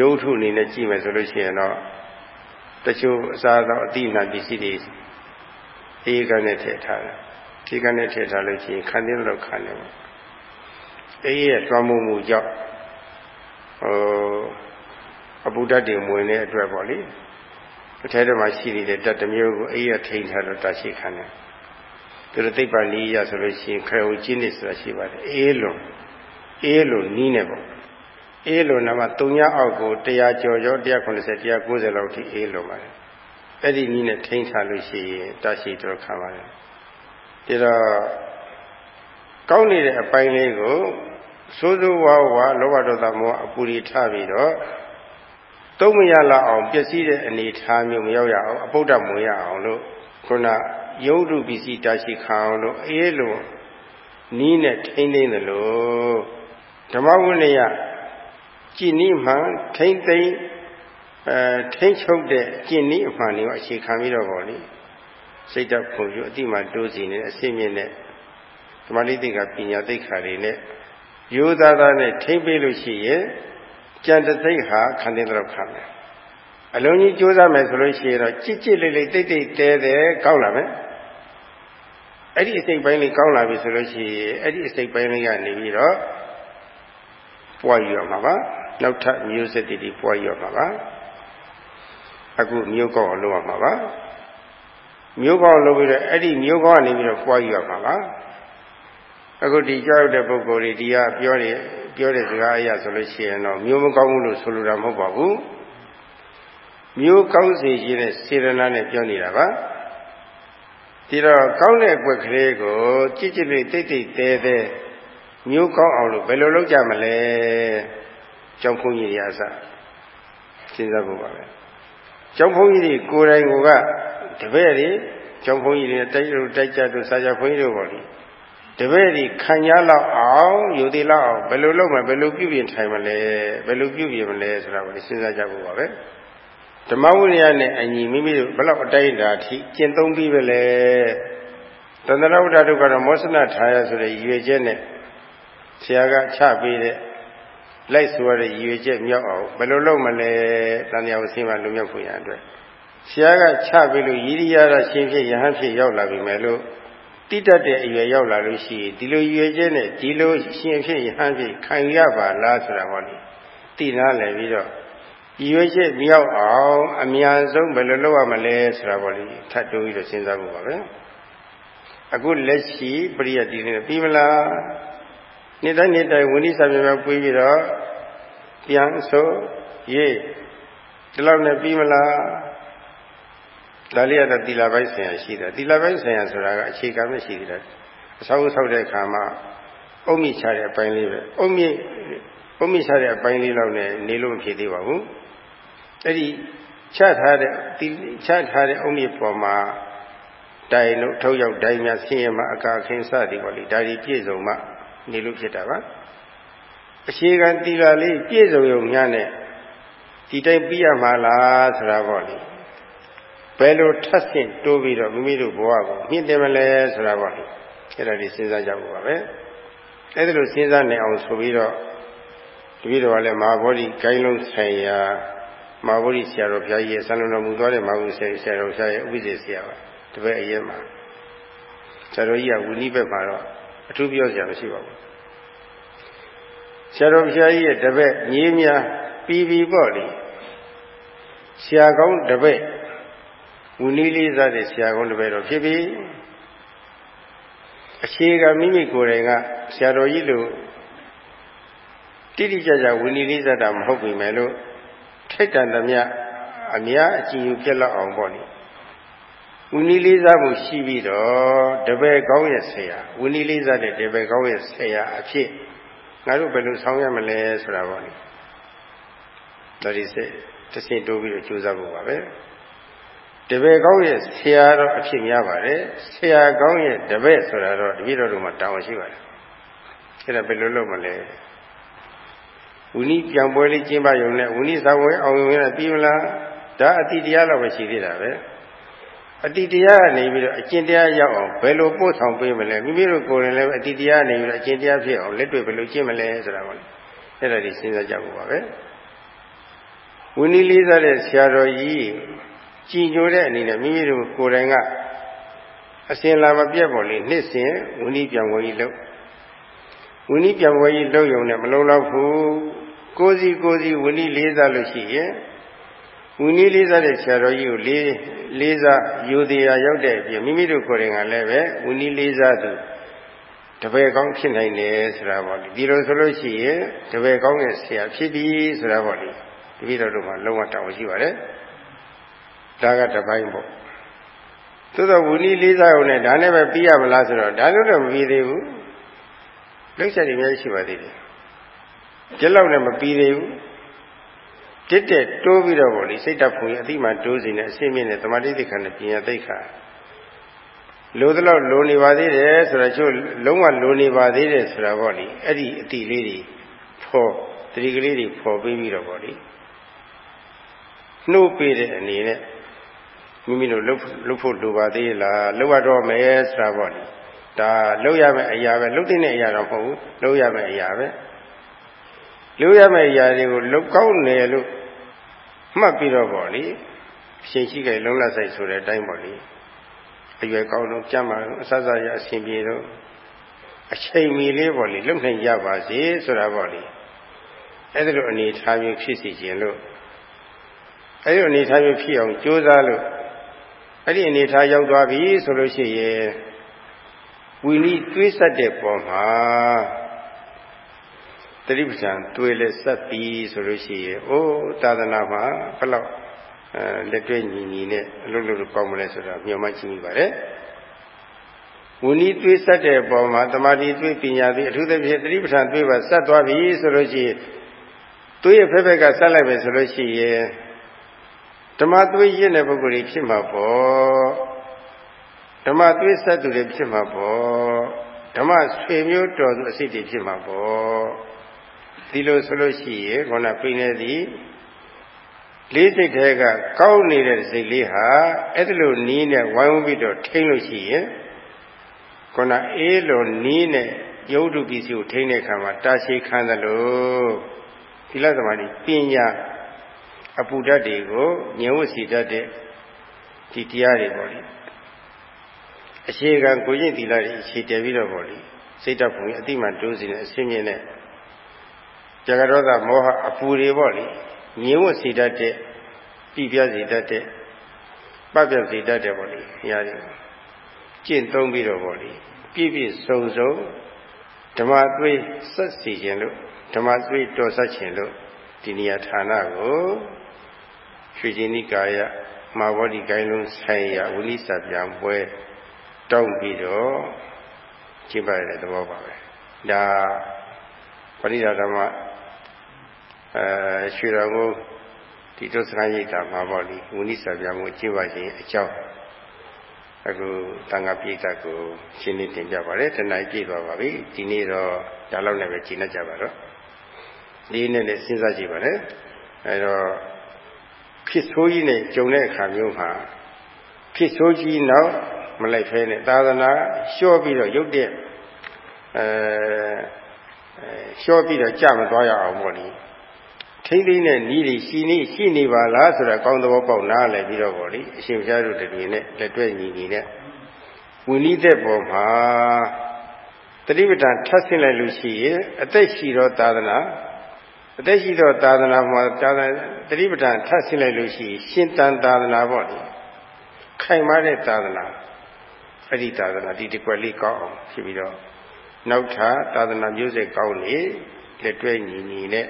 ရုပ်ထုအနေနဲ့ကြည့်မယ်ဆိုလို့ရှိရင်တော့တချို့အစားသောအတိအနာပစ္စည်းတွေအေးကနဲ့ထည့်ထားတယ်ဒီကနဲ့ထည့်ထားလို့ရှိရင်ခံတဲ့လောက်ခံတယ်ပေါ့အေးရဲ့တွားမှုမှုကြောင့်ဟိုအပုဒ္ဒတ်တွေမဝင်တဲ့အတွက်ပေါ့လေ အထဲထဲမှာရှိနေတဲ့တတ်တစ်မျိုးကိုအေးရထိန်ထားတော့တရှိခံတယ်သူတို့သိပ္ပံနည်းရဆိုလို့ရှိရင်ခေဝကျင်းနေဆိုတာရှိပါတယ်အေးလွန်အေးလွန်နီးနေပေါ့အေးလွန်နာမှာ၃ညအောက်ကို100ကျော်ကျော်190 190လောက်ထိအေးလွန်ပါတယ်အဲ့ဒီနည်းနဲ့ထိန်းထားလို့ရှိရင်တရှိတော့ခံပါတယ်ဒါတော့ကောင်းနေတဲ့အပိုင်းလေးကိုစိုးစိုးဝါးဝါလောဘဒေါသမောအပူရီထပြီးတော့ သုံးမရလောက်အောင်ပျက်စီးတဲ့အနေထားမျိုးမရောက်ရအောင်အပုဒ္ဒမဝင်ရအောင်လို့ခုနယုတ်တုပစ္စည်းတရှိခံအောင်လို့အေးလို့နီးနဲ့ထိမ့်သိမ့်တယ်လို့ဓမ္မဝိနည်းကြည်နီးမှထိမ့်သိမ့်အဲထိမ့်ချုပ်တဲ့ကြည်နီးအမှန်တွေကိုအခြေခံပြီးတော့ပေါ့လေစိတ်ဓာတ်ပုံယူအတိမှတိုးစီနေတဲ့အစိမြင့်နဲ့ဓမ္မလိတိကပညာသိက္ခာတွေနဲ့ရိုးသားသားနဲ့ထိမ့်ပေးလို့ရှိရင် ကြံတသိက်ဟာခန္ဓာတော့ခံမယ်အလုံးကြီးကြိုးစားမယ်ဆိုလို့ရှိရင်တော့ကြစ်ကြစ်လေးလေးတိတ်တိတ်တဲတဲကောက်လာမယ်အဲ့ဒီအစိတ်ပိုင်းလေးကောက်လာပြီဆိုလို့ရှိရင်အဲ့ဒီအစိတ်ပိုင်းလေးကနေပြီးတော့ပွားယူရမှာပါနောက်ထပ်မျိုးစက်တီတီပွားယူရမှာပါအခုမျိုးကောက်အောင်လုပ်ရမှာပါမျိုးကောက်လုပ်ပြီးတော့အဲ့ဒီမျိုးကောက်ကနေပြီးတော့ပွားယူရမှာပါအခုဒီကြောက်တဲ့ပုဂ္ဂိုလ်တွေဒီကပြောနေ ပြောတဲ့စကားအရာဆိုလို့ရှိရင်တော့မျိုးမကောင်းဘူးလို့ဆိုလိုတာမဟုတ်ပါဘူးမျိုးကောင်းစေခြင်းနဲ့စေရနာနဲ့ပြောနေတာပါဒီတော့ကောင်းတဲ့အကွက်ကလေးကိုကြစ်ကြစ်လေးတိတ်တိတ်တဲတဲမျိုးကောင်းအောင်လို့ဘယ်လိုလုပ်ကြမလဲကျောင်းဘုန်းကြီးတွေအစစဉ်းစားဖို့ပါပဲကျောင်းဘုန်းကြီးတွေကိုယ်တိုင်ကတပည့်တွေကျောင်းဘုန်းကြီးတွေတိုက်လို့တိုက်ကြတို့စာကြဘုန်းကြီးတို့ပေါ့လေ တပည့်ဒီခံရလောက်အောင်ယူသေးလောက်အောင်ဘယ်လိုလုပ်မလဲဘယ်လိုပြုပြင်ထိုင်မလဲဘယ်လိုပြုပြင်မလဲဆိုတာကိုစဉ်းစားကြဖို့ပါပဲဓမ္မဝိနည်းနဲ့အညီမိမိတို့ဘယ်လောက်အတိုင်းအတာထိကျင့်သုံးပြီးပဲလဲသန္တရဝတ္တတို့ကတော့မောစနထာယဆိုတဲ့ရည်ရွယ်ချက်နဲ့ဆရာကချပေးတဲ့လိုက်ဆိုရတဲ့ရည်ရွယ်ချက်မြောက်အောင်ဘယ်လိုလုပ်မလဲတန်တရားကိုဆင်းမလုံမြောက်ဖို့ရအတွက်ဆရာကချပေးလို့ရည်ရည်ရရှင်ဖြစ်ယဟန်ဖြစ်ရောက်လာပြီမယ်လို့ တိတတ်တဲ့အရွယ်ရောက်လာလို့ရှိရင်ဒီလိုရွယ်ချက်နဲ့ဒီလိုရှင်ဖြစ်ရဟန်းဖြစ်ခံရပါလားဆိုတာပေါ့လေသိနာလည်ပြီးတော့ရွယ်ချက်မြောက်အောင်အများဆုံးဘယ်လိုလုပ်ရမလဲဆိုတာပေါ့လေထပ်တိုးပြီးတော့စဉ်းစားဖို့ပါပဲအခုလက်ရှိပရိယတ်ဒီနေပြီးမလားနေ့တိုင်းနေ့တိုင်းဝိနည်းစာမြေပွေးပြီးတော့ပြန်ဆိုရေးဒီလောက်နဲ့ပြီးမလား ဒါလေးကတော့သီလပိုင်းဆင်ရရှိတယ်သီလပိုင်းဆင်ရဆိုတာကအခြေခံမရှိသေးတယ်အဆောက်အဆောက်တဲ့အခါမှာအုံမြင့်ချတဲ့အပိုင်းလေးပဲအုံမြင့်အုံမြင့်ချတဲ့အပိုင်းလေးလောက်နဲ့နေလို့မဖြစ်သေးပါဘူးအဲ့ဒီချထားတဲ့ဒီချထားတဲ့အုံမြင့်ပေါ်မှာတိုင်လို့ထုတ်ရောက်တိုင်များဆင်းရဲမှအကာခင်းစသည်ပေါ့လေဒါဒီပြည့်စုံမှနေလို့ဖြစ်တာပါအခြေခံသီလလေးပြည့်စုံရုံများနဲ့ဒီတိုင်းပြီးရမှာလားဆိုတာပေါ့လေ ဘယ်လိုထပ်ဆင့်တိုးပြီးတော့မိမိတို့ဘဝကိုမြင့်တယ်မလဲဆိုတာပေါ့လေအဲ့ဒါဒီစဉ်းစားကြဖို့ပါပဲအဲ့ဒါလိုစဉ်းစားနေအောင်ဆိုပြီးတော့တပည့်တော်ကလည်းမဟာဗောဓိဂိုင်းလုံးဆိုင်ရာမဟာဗောဓိဆရာတော်ဘုရားကြီးရဲ့ဆန္ဒတော်မူသွားတဲ့မဟာဗောဓိဆရာတော်ဘုရားရဲ့ဥပ္ပဒေဆရာပါတပည့်အရင်မှာဆရာတော်ကြီးကဝိနည်းဘက်မှာတော့အထူးပြောစရာမရှိပါဘူးဆရာတော်ဘုရားကြီးရဲ့တပည့်ညီးများပြီးပြီးပေါ့လေဆရာကောင်းတပည့် ဝိနည်းလေးစားတဲ့ဆရာကောင်းတပည့်တော့ဖြစ်ပြီအခြေကမိမိကိုယ်တိုင်ကဆရာတော်ကြီးလိုတိတိကျကျဝိနည်းလေးစားတာမဟုတ်ပြီမဲ့လို့ထိုက်တန်သမျှအများအကြည့်ယူပြက်လောက်အောင်ပေါ့လေဝိနည်းလေးစားမှုရှိပြီးတော့တပည့်ကောင်းရဲ့ဆရာဝိနည်းလေးစားတဲ့တပည့်ကောင်းရဲ့ဆရာအဖြစ်ငါတို့ဘယ်လိုဆောင်ရမလဲဆိုတာပေါ့လေဒါဒီစိတ်တဆင့်တိုးပြီးတော့ကြိုးစားဖို့ပါပဲ တပည့်ကောင်းရဲ့ဆရာတော့အဖြစ်များပါတယ်ဆရာကောင်းရဲ့တပည့်ဆိုတာတော့တပည့်တော်တို့မှာတောင်းရှိပါတယ်အဲ့ဒါဘယ်လိုလုပ်မလဲဝိနည်းပြန်ပွဲလေးကျင်းပရုံနဲ့ဝိနည်းသာဝဲအောင်ရုံနဲ့ပြီးမလားဒါအတိတရားတော့ပဲရှိသေးတာပဲအတိတရားကနေပြီးတော့အကျင့်တရားရောက်အောင်ဘယ်လိုပို့ဆောင်ပေးမလဲမိမိတို့ကိုယ်ရင်လည်းအတိတရားနေပြီးတော့အကျင့်တရားဖြစ်အောင်လက်တွေ့ဘယ်လိုကျင့်မလဲဆိုတာပါလေအဲ့ဒါဒီစဉ်းစားကြဖို့ပါပဲဝိနည်းလေးစားတဲ့ဆရာတော်ကြီး ကြည်ညိုတဲ့အနေနဲ့မိမိတို့ကိုယ်တိုင်ကအစင်လာမပြတ်ပေါ်လေနှစ်စဉ်ဝိနည်းပြန်ဝဲကြီးလုပ်ဝိနည်းပြန်ဝဲကြီးလုပ်ရုံနဲ့မလုံလောက်ဘူးကိုယ်စီကိုယ်စီဝိနည်းလေးစားလို့ရှိရင်ဝိနည်းလေးစားတဲ့ဆရာတော်ကြီးကိုလေးလေးစားယူတရားရောက်တဲ့အပြင်မိမိတို့ကိုယ်တိုင်ကလည်းပဲဝိနည်းလေးစားသူတပည့်ကောင်းဖြစ်နိုင်တယ်ဆိုတာပေါ့လေဒီလိုဆိုလို့ရှိရင်တပည့်ကောင်းရဲ့ဆရာဖြစ်ပြီဆိုတာပေါ့လေတပည့်တော်တို့မှာလုံးဝတောင်းရှိပါတယ် ဒါကတပိုင်းပေါ့သို့တော့ဝိနည်းလေးစားုံနဲ့ဒါနဲ့ပဲပြီးရမလားဆိုတော့ဒါလို့တော့မပြီးသေးဘူးလှုပ်ရှားနေများရှိပါသေးတယ်ဒီလောက်နဲ့မပြီးသေးဘူးတစ်တက်တိုးပြီးတော့ဗောလေစိတ်တဖုန်ကြီးအတိမှတိုးစီနေအစိမ့်မြင့်နဲ့တမာတိသိက္ခာနဲ့ပညာသိက္ခာလိုသလောက်လိုနေပါသေးတယ်ဆိုတော့ချို့လုံးဝလိုနေပါသေးတယ်ဆိုတာဗောလေအဲ့ဒီအတိလေးတွေဖော်တတိကလေးတွေဖော်ပြီးပြီးတော့ဗောလေနှုတ်ပေးတဲ့အနေနဲ့ မိမိတို့လှုပ်လှုပ်ဖို့လိုပါသေးလားလှုပ်ရတော့မယ်ဆိုတာဗောလေဒါလှုပ်ရမယ့်အရာပဲလှုပ်တဲ့အရာတော့မဟုတ်ဘူးလှုပ်ရမယ့်အရာပဲလှုပ်ရမယ့်အရာတွေကိုလှုပ်ကောင်းတယ်လို့မှတ်ပြီးတော့ဗောလေရှင်ရှိခိုင်လုံးလဆိုင်ဆိုတဲ့အတိုင်းဗောလေအရွယ်ကောင်းတော့ကြမ်းပါတော့အဆဆရအရှင်ပြေတော့အချိန်မီလေးဗောလေလုံနိုင်ကြပါစေဆိုတာဗောလေအဲ့ဒါလိုအနေထားမျိုးဖြစ်စီခြင်းလို့အဲ့ဒီအနေထားမျိုးဖြစ်အောင်ကြိုးစားလို့ အဲ့ဒီအနေထားရောက်သွားပြီဆိုလို့ရှိရင်ဝီနိတွေးဆက်တဲ့ပုံမှာတတိပ္ပံတွေးလဲဆက်ပြီးဆိုလို့ရှိရင်အိုးသာသနာမှာဘယ်လောက်အဲလက်တွေ့ညီညီနဲ့အလုပ်လုပ်လို့ကောင်းမလဲဆိုတာမျှော်မှန်းကြည့်မိပါတယ်ဝီနိတွေးဆက်တဲ့ပုံမှာတမာတိတွေးပညာတွေအထူးသဖြင့်တတိပ္ပံတွေးပါဆက်သွားပြီဆိုလို့ရှိရင်တွေးရဖက်ဖက်ကဆက်လိုက်ပဲဆိုလို့ရှိရင် ဓမ္မသွေးရင့်တဲ့ပုဂ္ဂိုလ်ကြီးဖြစ်မှာပေါ့ဓမ္မသွေးဆက်သူတွေဖြစ်မှာပေါ့ဓမ္မဆွေမျိုးတော်သူအစိတ်တွေဖြစ်မှာပေါ့ဒီလိုဆိုလို့ရှိရင်ခေါင်းကပြင်းနေသည်လေးစိတ်ထဲကကောက်နေတဲ့စိတ်လေးဟာအဲ့ဒီလိုနီးနဲ့ဝိုင်းဝန်းပြီးတော့ထိမ့်လို့ရှိရင်ခေါင်းကအေးလိုနီးနဲ့ယုတ်တုပစ္စည်းကိုထိမ့်တဲ့အခါမှာတာရှိခံသလိုသီလသမာဓိပညာ အပူဓာတ်တွေကိုညင်ဝစီတတ်တဲ့ဒီတရားတွေပေါ့လေအခြေခံကိုကျင့်သီလတွေအခြေတည်ပြီးတော့ပေါ့လေစိတ်တဖုံကြီးအတိမတိုးစီနဲ့အစင်းမြင့်နဲ့ဇဂရောသမောဟအပူတွေပေါ့လေညင်ဝစီတတ်တဲ့ပြပြစီတတ်တဲ့ပပျောက်စီတတ်တဲ့ပေါ့လေနေရာတွေကျင့်သုံးပြီးတော့ပေါ့လေပြည့်ပြည့်စုံစုံဓမ္မသွေးဆက်စီခြင်းလို့ဓမ္မသွေးတော်ဆက်ခြင်းလို့ ဒီနေရာဌာနကိုရွှေကျင်နိကာယမာဝတိကိုင်းလုံးဆိုင်ရာဝိလိစာပြန်ပွဲတောင်းပြီးတော့ကျင့်ပရတဲ့သဘောပါပဲဒါပရိဒါဓမ္မအဲရွှေတော်ကိုဒီတုစရရိတ်တာမှာပေါ့လေဝိလိစာပြန်ပွဲကျင့်ပါခြင်းအကြောင်းအခုတန်ခါပြိတ္တကိုရှင်းလင်းတင်ပြပါတယ်တဏှာပြည့်သွားပါပြီဒီနေ့တော့ဒါလောက်နဲ့ပဲကျင့်တတ်ကြပါတော့ ဒီနေ့နဲ့စဉ်းစားကြည့်ပါလေအဲတော့ဖြစ်ဆိုးကြီးနဲ့ကြုံတဲ့အခါမျိုးမှာဖြစ်ဆိုးကြီးနောက်မလိုက်ဖဲနဲ့သာသနာလျှော့ပြီးတော့ရုပ်တဲ့အဲလျှော့ပြီးတော့ကြမသွားရအောင်ပေါ့လေထိမ့်သိမ့်နဲ့နီးတွေရှိနေရှိနေပါလားဆိုတာကောင်းသဘောပေါက်နားလည်ပြီးတော့ပေါ့လေအရှင်ဘုရားတို့တည်းနဲ့လက်တွဲညီညီနဲ့ဝိနည်းတဲ့ပေါ်မှာတတိပဌာန်ထပ်ဆင်းလိုက်လို့ရှိရင်အသက်ရှိသောသာသနာ အသက်ရှိသောသာသနာမှာသာသနာတတိပဌာန်ထပ်ဆင်းလိုက်လို့ရှိရင်ရှင်တန်သာသနာပေါ့လေခိုင်မာတဲ့သာသနာအဲ့ဒီသာသနာဒီတကွက်လေးကောင်းအောင်ဖြစ်ပြီးတော့နောက်ထပ်သာသနာမျိုးစိတ်ကောင်းနေလက်တွဲညီညီနဲ့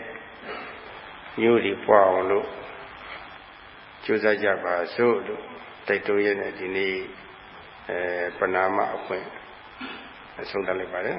မျိုးတွေပွားအောင်လို့ကြိုးစားကြပါစို့လို့တိုက်တွန်းရတဲ့ဒီနေ့အဲပနာမအခွင့်အဆုံးသတ်လိုက်ပါတယ်